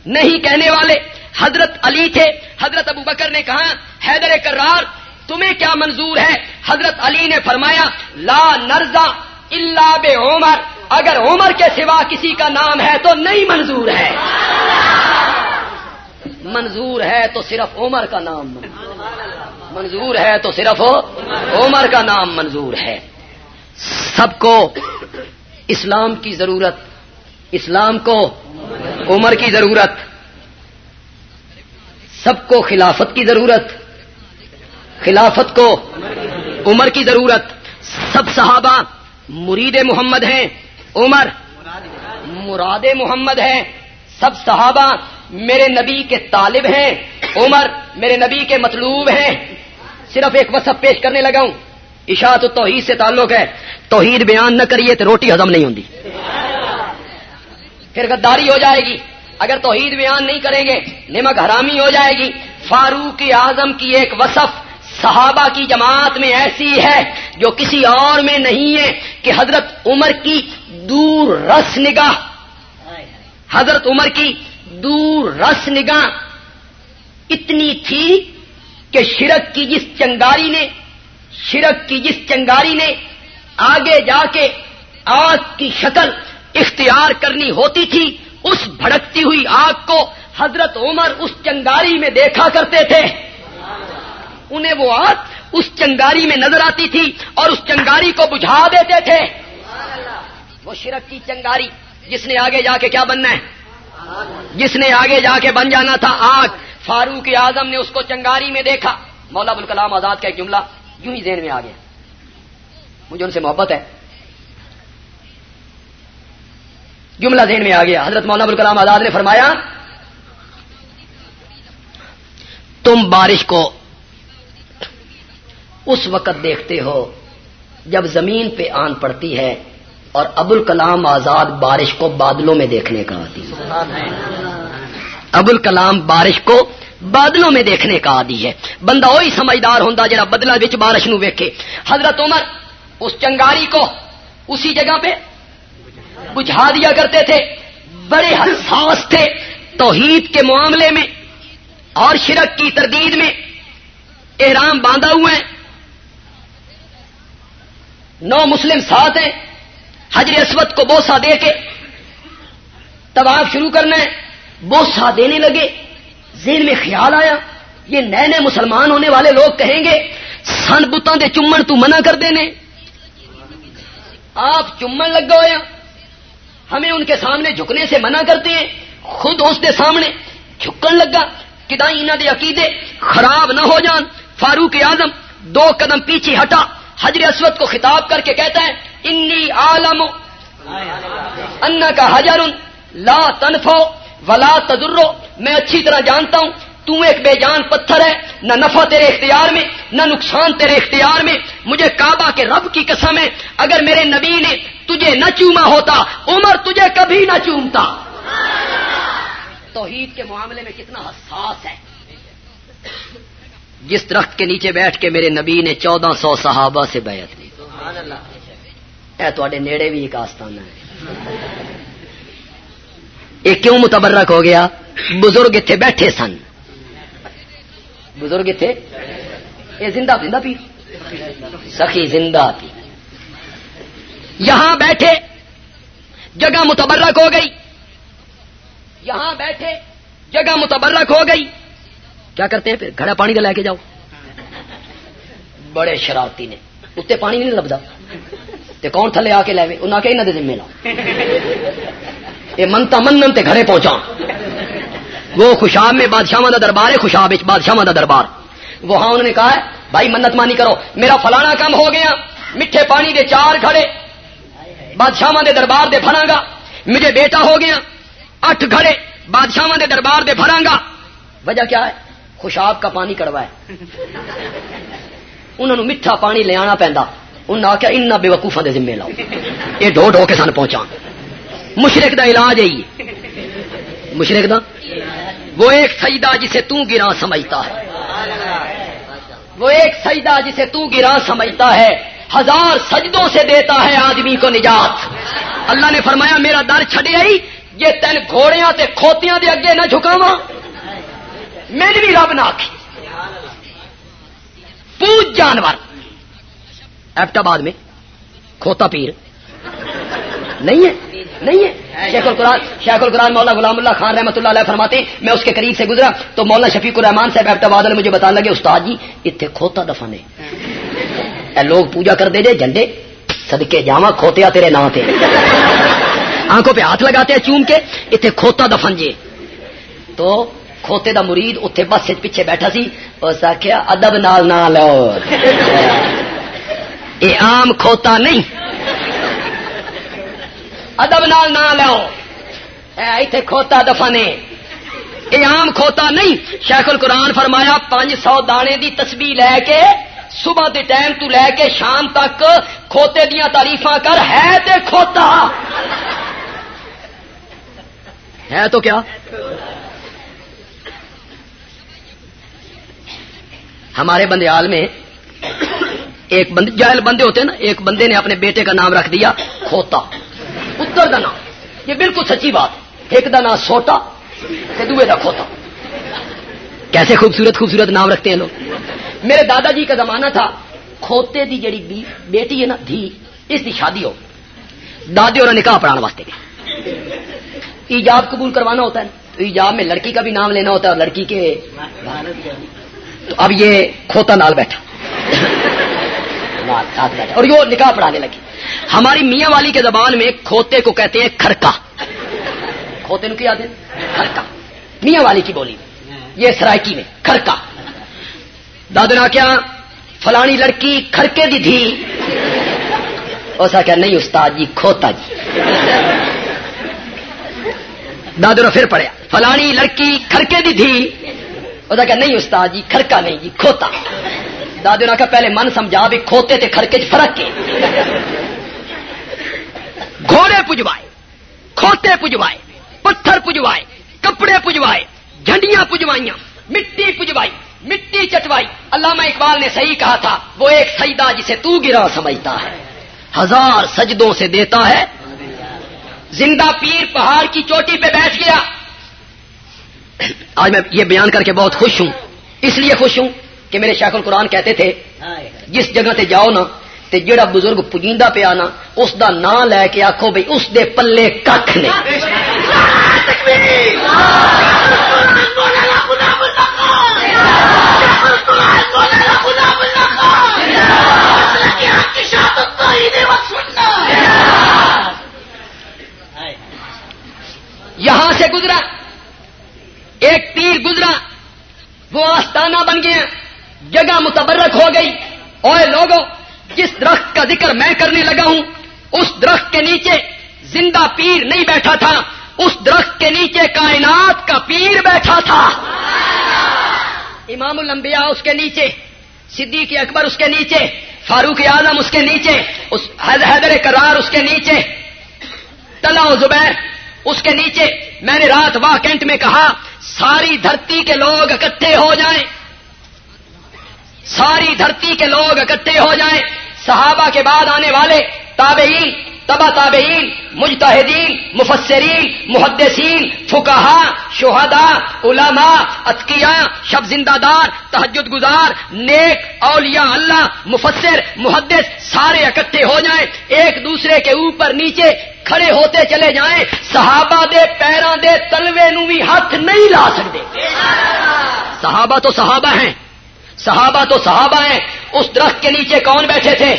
نہیں کہنے والے حضرت علی تھے۔ حضرت ابو بکر نے کہا، حیدر کرار، تمہیں کیا منظور ہے؟ حضرت علی نے فرمایا، لا نرزا اللہ بے عمر۔ اگر عمر کے سوا کسی کا نام ہے تو نہیں منظور ہے۔ منظور ہے تو صرف عمر کا نام۔ منظور ہے تو صرف عمر کا نام منظور ہے۔ سب کو اسلام کی ضرورت، اسلام کو عمر کی ضرورت، سب کو خلافت کی ضرورت، خلافت کو عمر کی ضرورت۔ سب صحابہ مرید محمد ہیں، عمر مراد محمد ہے سب صحابہ میرے نبی کے طالب ہیں، عمر میرے نبی کے مطلوب ہیں۔ صرف ایک وصف پیش کرنے لگا ہوں، اشاعت توحید سے تعلق ہے۔ توحید بیان نہ کریے تو روٹی ہضم نہیں ہوتی پھر غداری ہو جائے گی۔ اگر توحید بیان نہیں کریں گے، نمک حرامی ہو جائے گی۔ فاروق اعظم کی ایک وصف صحابہ کی جماعت میں ایسی ہے جو کسی اور میں نہیں ہے کہ حضرت عمر کی دور رس نگاہ۔ حضرت عمر کی دور رس نگاہ۔ اتنی تھی کہ شرک کی جس چنگاری نے، شرک کی جس چنگاری نے آگے جا کے آگ کی شکل اختیار کرنی ہوتی تھی، اس بھڑکتی ہوئی آگ کو حضرت عمر اس چنگاری میں دیکھا کرتے تھے۔ انہیں وہ آگ اس چنگاری میں نظر آتی تھی اور اس چنگاری کو بجھا دیتے تھے۔ وہ شرک کی چنگاری، جس نے آگے جا کے کیا بننا ہے؟ جس نے آگے جا کے بن جانا تھا آگ۔ فاروق اعظم نے اس کو چنگاری میں دیکھا۔ مولا ابوالکلام آزاد کا ایک جملہ یوں ہی ذہن میں آ گیا۔ مجھے ان سے محبت ہے۔ جملہ ذہن میں آ گیا۔ حضرت مولانا ابوالکلام آزاد نے فرمایا، تم بارش کو اس وقت دیکھتے ہو جب زمین پہ آن پڑتی ہے اور ابو الکلام آزاد بارش کو بادلوں میں دیکھنے کا آتی ہے۔ ابو الکلام بارش کو بادلوں میں دیکھنے کا عادی ہے۔ بندہ وہی سمجھدار ہوں جا بدلا بچ بارش نو ویکھے۔ حضرت عمر اس چنگاری کو اسی جگہ پہ بجھا دیا کرتے تھے۔ بڑے حساس تھے۔ توحید کے معاملے میں اور شرک کی تردید میں احرام باندھا ہوئے ہیں۔ نو مسلم ساتھ ہیں۔ حجر اسود کو بوسا دے کے طواف شروع کرنا ہے بوسا دینے لگے۔ ذہن میں خیال آیا۔ یہ نئے نئے مسلمان ہونے والے لوگ کہیں گے، سن بتوں کے چومن تو منع کر دینے۔ آپ چومن لگ گئے ہمیں ان کے سامنے جھکنے سے منع کرتے ہیں۔ خود اس کے سامنے جھکن لگا۔ کدائی انہوں دے عقیدے خراب نہ ہو جان۔ فاروق اعظم دو قدم پیچھے ہٹا۔ حجر اسود کو خطاب کر کے کہتا ہے، انی عالم ان کا حجر لا تنفو ولا تدرو میں اچھی طرح جانتا ہوں تو ایک بے جان پتھر ہے، نہ نفع تیرے اختیار میں، نہ نقصان تیرے اختیار میں۔ مجھے کعبہ کے رب کی قسم ہے، اگر میرے نبی نے تجھے نہ چوما ہوتا، عمر تجھے کبھی نہ چومتا۔ توحید کے معاملے میں کتنا حساس ہے۔ جس درخت کے نیچے بیٹھ کے میرے نبی نے چودہ سو صحابہ سے بیعت لی اے تے نیڑے بھی ایک آستانہ ہے۔ یہ کیوں متبرک ہو گیا؟ بزرگ اتنے بیٹھے سن۔ بزرگ اتنے یہ زندہ زندہ پی سخی زندہ پی یہاں بیٹھے، جگہ متبرک ہو گئی۔ یہاں بیٹھے، جگہ متبرک ہو گئی۔ کیا کرتے ہیں پھر؟ گھڑا پانی کا لے کے جاؤ۔ بڑے شرارتی نے۔ اتنے پانی نہیں لبدا۔ کون تھلے آ کے لے انہیں کے انہوں نے لاؤ یہ منتا منن تے گھرے پہنچا وہ خوشاب میں بادشاہ کا دربار ہے، خوشاب بادشاہ کا دربار۔ وہاں انہوں نے کہا ہے، بھائی منت مانی کرو، میرا فلانا کام ہو گیا، میٹھے پانی دے چار گھڑے، بادشاہ دے دربار دے بھرا گا مجھے بیٹا ہو گیا، اٹھ گھڑے، بادشاہ دے دربار دے بھرا گا۔ وجہ کیا ہے؟ خوشاب کا پانی کڑوا ہے انہوں نے میٹھا پانی لیا پہنتا انہوں نے آخیا ان بے وقوفا دے ذمے لاؤ۔ یہ ڈھو ڈھو کے سن پہنچا۔ مشرق دا علاج ہے۔ مشرق دا وہ ایک سجدہ جسے تو گرا سمجھتا ہے۔ وہ ایک سجدہ جسے تو گرا سمجھتا ہے۔ ہزار سجدوں سے دیتا ہے آدمی کو نجات۔ اللہ نے فرمایا، میرا در چھڑے آئی، یہ تین گھوڑیاں تے کھوتیاں دے اگے نہ جھکاوا میری بھی رب نہ آخی پوج جانور۔ ایفٹ آباد میں، کھوتا پیر۔ نہیں ہے؟ نہیں ہے؟ شیخ القرآن شیخ القرآن مولانا غلام اللہ خان رحمۃ اللہ علیہ فرماتے میں اس کے قریب سے گزرا تو مولانا شفیق الرحمان صاحب ایفٹ آباد نے مجھے بتانے لگے، استاد جی اتنے کھوتا دفن ہے لوگ پوجا کر دے جے، جھنڈے۔ سدکے جاوا کھوتیا تیرے نا تے۔ آنکھوں پہ ہاتھ لگاتے ہیں چوم کے اتنے کھوتا دفن جے۔ تو کھوتے دا مرید اتنے بس پیچھے بیٹھا سی اس آخیا ادب نال نہ لو یہ عام کھوتا نہیں ادب نال نہ لو ایتھے کھوتا دفنے یہ عام کھوتا نہیں۔ شیخ القرآن فرمایا پانچ سو دانے دی تسبیح لے کے، صبح دے ٹائم تو لے کے شام تک کھوتے دیا تعریف کر، ہے تے کھوتا۔ ہے تو کیا؟ ہمارے بندیال میں ایک بند جائل بندے ہوتے ہیں نا، ایک بندے نے اپنے بیٹے کا نام رکھ دیا، کھوتا۔ پتر کا نام۔ یہ بالکل سچی بات۔ ایک دا نام سوٹا دوے دا کھوتا۔ کیسے خوبصورت خوبصورت نام رکھتے ہیں لوگ۔ میرے دادا جی کا زمانہ تھا، کھوتے دی جڑی بیٹی ہے نا، دھی، اس دی شادی ہو۔ دادی اور نکاح پڑھانے واسطے ایجاب قبول کروانا ہوتا ہے۔ تو ایجاب میں لڑکی کا بھی نام لینا ہوتا ہے اور لڑکی کے تو اب یہ کھوتا نال بیٹھا۔ اور یہ نکاح پڑھانے لگی۔ ہماری میاں والی کے زبان میں کھوتے کو کہتے ہیں کھڑکا کھوتے کیا آتے کھڑکا میاں والی کی بولی۔ یہ سرائکی میں کھڑکا دادنا کیا؟ فلانی لڑکی کھڑکے دی تھی ایسا کیا نہیں استاد جی کھوتا جی۔ دادر پھر پڑیا فلانی لڑکی کھڑکے دی تھی وہ کہ نہیں استاد جی کھڑکا نہیں جی کھوتا۔ دادے نے کہا، پہلے من سمجھا بھی کھوتے تے کھڑکے چ فرق کے گھوڑے پجوائے کھوتے پجوائے پتھر پجوائے کپڑے پجوائے جھنڈیاں پجوائیاں مٹی پجوائی مٹی چٹوائی۔ علامہ اقبال نے صحیح کہا تھا وہ ایک سجدہ جسے تو گرا سمجھتا ہے۔ ہزار سجدوں سے دیتا ہے۔ زندہ پیر پہاڑ کی چوٹی پہ بیٹھ گیا۔ آج میں یہ بیان کر کے بہت خوش ہوں اس لیے خوش ہوں کہ میرے شیخ القرآن کہتے تھے جس جگہ تے جاؤ نا تے جڑا بزرگ پجیندہ پہ آنا اس دا نام لے کے آخو بھائی اس دے پلے کھ نے۔ یہاں سے گزرا۔ ایک تیر گزرا۔ وہ آستانہ بن گیا۔ جگہ متبرک ہو گئی۔ اور لوگوں جس درخت کا ذکر میں کرنے لگا ہوں، اس درخت کے نیچے زندہ پیر نہیں بیٹھا تھا، اس درخت کے نیچے کائنات کا پیر بیٹھا تھا۔ امام الانبیاء اس کے نیچے، صدیق اکبر اس کے نیچے، فاروق اعظم اس کے نیچے، اس حیدر کرار اس کے نیچے تلا زبیر اس کے نیچے۔ میں نے رات واہ کینٹ میں کہا، ساری دھرتی کے لوگ اکٹھے ہو جائیں۔ ساری دھرتی کے لوگ اکٹھے ہو جائیں۔ صحابہ کے بعد آنے والے تابعین تبا تابعین مجتہدین مفسرین محدثین فکہ شہدا علماء اتقیاء شب زندہ دار تحجد گزار نیک اولیاء اللہ مفسر محدث سارے اکٹھے ہو جائیں ایک دوسرے کے اوپر نیچے کھڑے ہوتے چلے جائیں صحابہ دے پیروں دے تلوے نو بھی ہاتھ نہیں لا سکتے۔ صحابہ تو صحابہ ہیں۔ صحابہ تو صحابہ ہیں، اس درخت کے نیچے کون بیٹھے تھے؟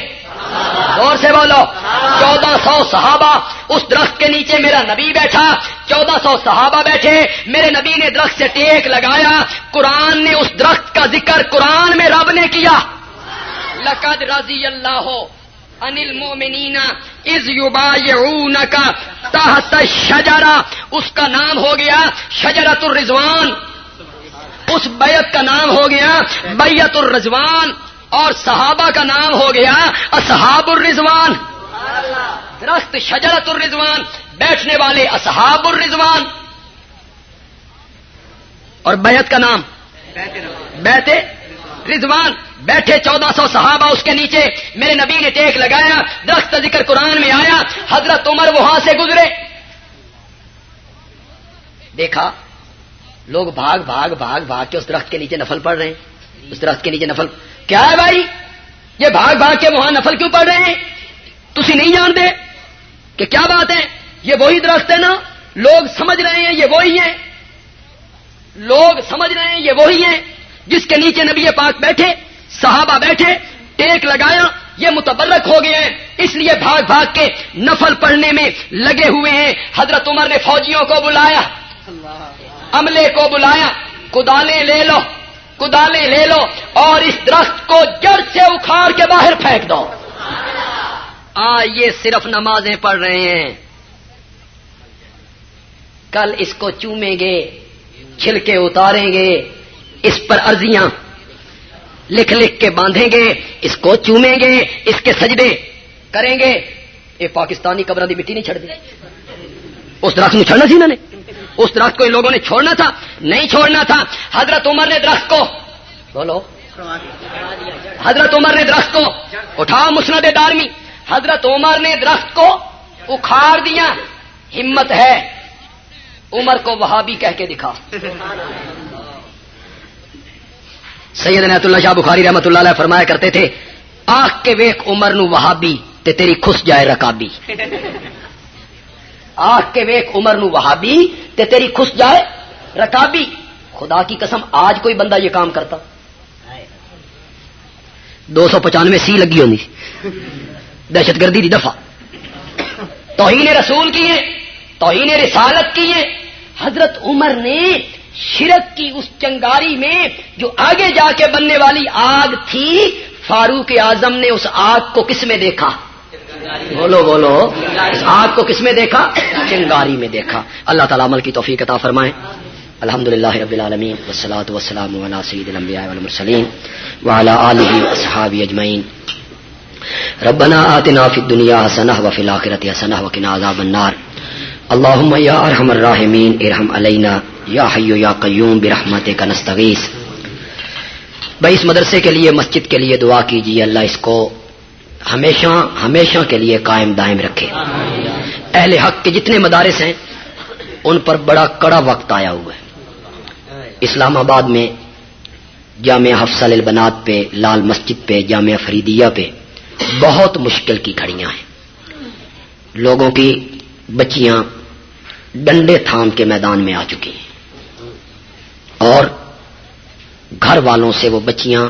زور سے بولو، چودہ سو صحابہ، اس درخت کے نیچے میرا نبی بیٹھا، چودہ سو صحابہ بیٹھے، میرے نبی نے درخت سے ٹیک لگایا، قرآن نے اس درخت کا ذکر قرآن میں رب نے کیا۔ لقد رضی اللہ ہو انل مومنینا از یوبا کا تحت شجرا اس کا نام ہو گیا شجرت الرضوان۔ اس بیت کا نام ہو گیا بیت الرضوان اور صحابہ کا نام ہو گیا اصحاب الرضوان۔ درخت شجرت الرضوان، بیٹھنے والے اصحاب الرضوان۔ اور بیت کا نام؟ بیٹھے رضوان۔ بیٹھے چودہ سو صحابہ اس کے نیچے۔ میرے نبی نے ٹیک لگایا، درخت ذکر قرآن میں آیا، حضرت عمر وہاں سے گزرے۔ دیکھا لوگ بھاگ بھاگ بھاگ بھاگ کے اس درخت کے نیچے نفل پڑھ رہے ہیں۔ اس درخت کے نیچے نفل۔ کیا ہے بھائی؟ یہ بھاگ بھاگ کے وہاں نفل کیوں پڑھ رہے ہیں؟ تھی نہیں جانتے کہ کیا بات ہے؟ یہ وہی درخت ہے نا؟ لوگ سمجھ رہے ہیں یہ وہی ہے لوگ سمجھ رہے ہیں یہ وہی ہے جس کے نیچے نبی پاک بیٹھے، صحابہ بیٹھے، ٹیک لگایا، یہ متبرک ہو گئے ہیں۔ اس لیے بھاگ بھاگ کے نفل پڑھنے میں لگے ہوئے ہیں۔ حضرت عمر نے فوجیوں کو بلایا۔ عملے کو بلایا، کدالیں لے لو، کدالیں لے لو اور اس درخت کو جڑ سے اکھاڑ کے باہر پھینک دو۔ آ، یہ صرف نمازیں پڑھ رہے ہیں۔ کل اس کو چومیں گے چھلکے اتاریں گے، اس پر ارضیاں لکھ لکھ کے باندھیں گے، اس کو چومیں گے، اس کے سجدے کریں گے۔ یہ پاکستانی قبر دی مٹی نہیں چھڑ دی۔ اس درخت میں چھڑنا سی انہوں نے۔ اس درخت کو ان لوگوں نے چھوڑنا تھا؟ نہیں چھوڑنا تھا۔ حضرت عمر نے درخت کو بولو۔ حضرت عمر نے درخت کو اٹھا مسند دارمی۔ حضرت عمر نے درخت کو اکھاڑ دیا۔ ہمت ہے۔ عمر کو وہاں بھی کہہ کے دکھا۔ سید نیت اللہ شاہ بخاری رحمت اللہ علیہ فرمایا کرتے تھے آخ کے ویک عمر نو وہابی تے تیری خس جائے رکابی۔ آخ کے ویک عمر نو وہابی تے تیری خس جائے، رکابی۔ خدا کی قسم، آج کوئی بندہ یہ کام کرتا۔ دو سو پچانوے سی لگی ہونی دہشت گردی دی دفعہ۔ توہین رسول کی ہے، توہین رسالت کی ہے۔ حضرت عمر نے شرک کی اس چنگاری میں جو آگے جا کے بننے والی آگ تھی، فاروق اعظم نے اس آگ کو کس میں دیکھا؟ بولو بولو۔ آگ کو کس میں دیکھا؟ چنگاری میں دیکھا۔ اللہ تعالیٰ عمل کی توفیق عطا فرمائے۔ الحمد للہ رب العالمین۔ وسلاۃ وسلام علیہ سید الانبیاء والمرسلین۔ وعلى آلہ واصحابہ اجمعین۔ ربنا آتنا فی الدنیا حسنہ وفی الاخرۃ حسنہ وقنا عذاب النار۔ اللهم یا ارحم الراحمین، ارحم علینا۔ یا حی یا قیوم، برحمتک نستغیث۔ بھائی، اس مدرسے کے لیے، مسجد کے لیے دعا کیجیے۔ اللہ اس کو ہمیشہ ہمیشہ کے لیے قائم دائم رکھے۔ اہل حق کے جتنے مدارس ہیں، ان پر بڑا کڑا وقت آیا ہوا ہے۔ اسلام آباد میں جامعہ حفصل البنات پہ، لال مسجد پہ جامعہ فریدیہ پہ بہت مشکل کی کھڑیاں ہیں۔ لوگوں کی بچیاں ڈنڈے تھام کے میدان میں آ چکی ہیں۔ اور گھر والوں سے وہ بچیاں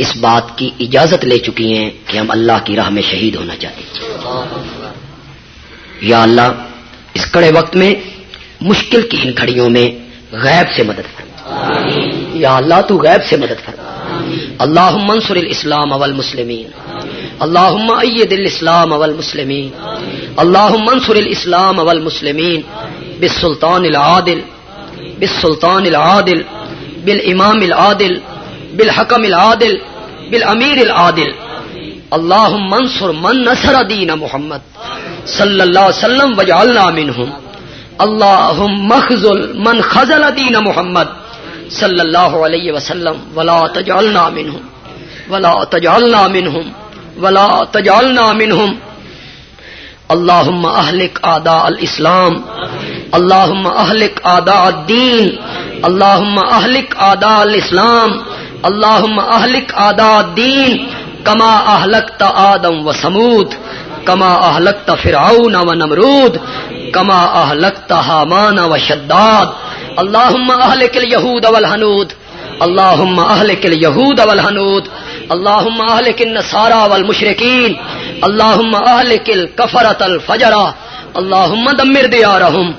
اس بات کی اجازت لے چکی ہیں کہ ہم اللہ کی راہ میں شہید ہونا چاہتے ہیں۔ یا اللہ اس کڑے وقت میں مشکل کی ان کھڑیوں میں غیب سے مدد فرما۔ یا اللہ تو غیب سے مدد فرما۔ اللہ منصور الاسلام اول مسلمین اللہ عید الاسلام اول مسلمین اللہ منصور الاسلام اول مسلمین بالسلطان العادل۔ بالسلطان العادل۔ بالامام العادل۔ بالحکم العادل۔ بالامیر العادل. اللہ منصور من نصر دین محمد صلی اللہ علیہ وسلم وجعلنا منہم. اللہ مخزل من خزل دین محمد صلی اللہ علیہ وسلم ولا تجعلنا منہم. ولا تجعلنا منہم. ولا تجعلنا منہم. اللہم اہلک آداء الاسلام. اللہم اہلک آداء الدین. اللہم اہلک آداء الاسلام. اللہم اہلک آداء الدین کما اہلکت آدم و سمود، کما اہلکت فرعون و نمرود، کما اہلکت حامان و شداد۔ اللہم اہلک الیہود والحنود اللہم اہلک الیہود والحنود اللہم اہلک النصارى والمشرکین، اللہم اہلک الکفرت الفجرہ۔ اللہم دمر دیارہم،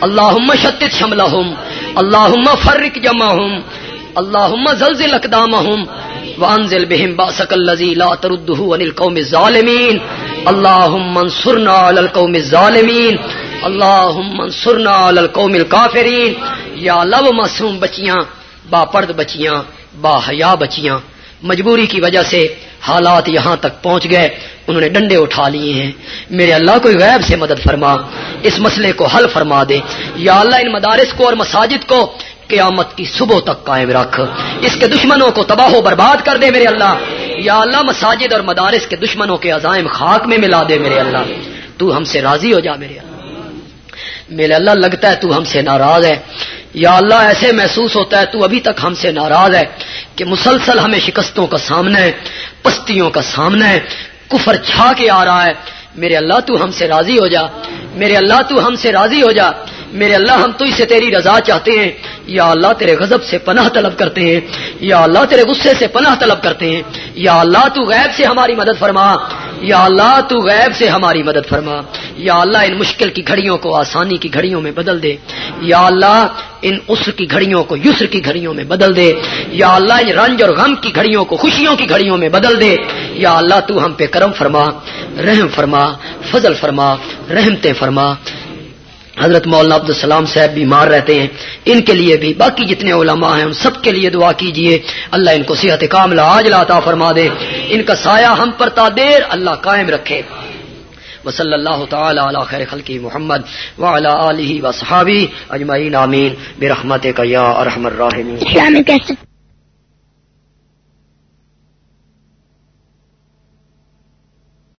اللہم شتت شملہم، اللہم فرق جمعہم۔ اللہم زلزل اقدامہم وانزل بهم باسك الذي لا ترده عن القوم الظالمين اللهم انصرنا على القوم الظالمين اللهم انصرنا على القوم الكافرين یا اللہ وہ معصوم بچیاں، با پرد بچیاں، با حیا بچیاں. مجبوری کی وجہ سے حالات یہاں تک پہنچ گئے، انہوں نے ڈنڈے اٹھا لیے ہیں۔ میرے اللہ کوئی غیب سے مدد فرما، اس مسئلے کو حل فرما دے۔ یا اللہ ان مدارس کو اور مساجد کو قیامت کی صبح تک قائم رکھ۔ اس کے دشمنوں کو تباہ و برباد کر دے میرے اللہ۔ یا اللہ، مساجد اور مدارس کے دشمنوں کے عزائم خاک میں ملا دے میرے اللہ۔ تو ہم سے راضی ہو جا میرے اللہ۔ میرے اللہ، لگتا ہے تو ہم سے ناراض ہے۔ یا اللہ، ایسے محسوس ہوتا ہے تو ابھی تک ہم سے ناراض ہے کہ مسلسل ہمیں شکستوں کا سامنا ہے، پستیوں کا سامنا ہے، کفر چھا کے آ رہا ہے۔ میرے اللہ، تو ہم سے راضی ہو جا۔ میرے اللہ، تو ہم سے راضی ہو جا۔ میرے اللہ، ہم تو اسے تیری رضا چاہتے ہیں۔ یا اللہ، تیرے غضب سے پناہ طلب کرتے ہیں۔ یا اللہ، تیرے غصے سے پناہ طلب کرتے ہیں۔ یا اللہ، تو غیب سے ہماری مدد فرما۔ یا اللہ، تو غیب سے ہماری مدد فرما۔ یا اللہ، ان مشکل کی گھڑیوں کو آسانی کی گھڑیوں میں بدل دے۔ یا اللہ، ان عسر کی گھڑیوں کو یسر کی گھڑیوں میں بدل دے۔ یا اللہ، ان رنج اور غم کی گھڑیوں کو خوشیوں کی گھڑیوں میں بدل دے۔ یا اللہ، تو ہم پہ کرم فرما، رحم فرما، فضل فرما، رحمتیں فرما۔ حضرت مولانا عبد السلام صاحب بیمار رہتے ہیں، ان کے لیے بھی، باقی جتنے علماء ہیں ان سب کے لیے دعا کیجیے۔ اللہ ان کو صحت کاملہ آج عطا فرما دے۔ ان کا سایہ ہم پر دیر اللہ قائم رکھے۔ وصلی اللہ تعالی علی خیر خلقی محمد وعلی آلہ وصحابی اجمعین، آمین۔ برحمتک یا ارحم الراحمین۔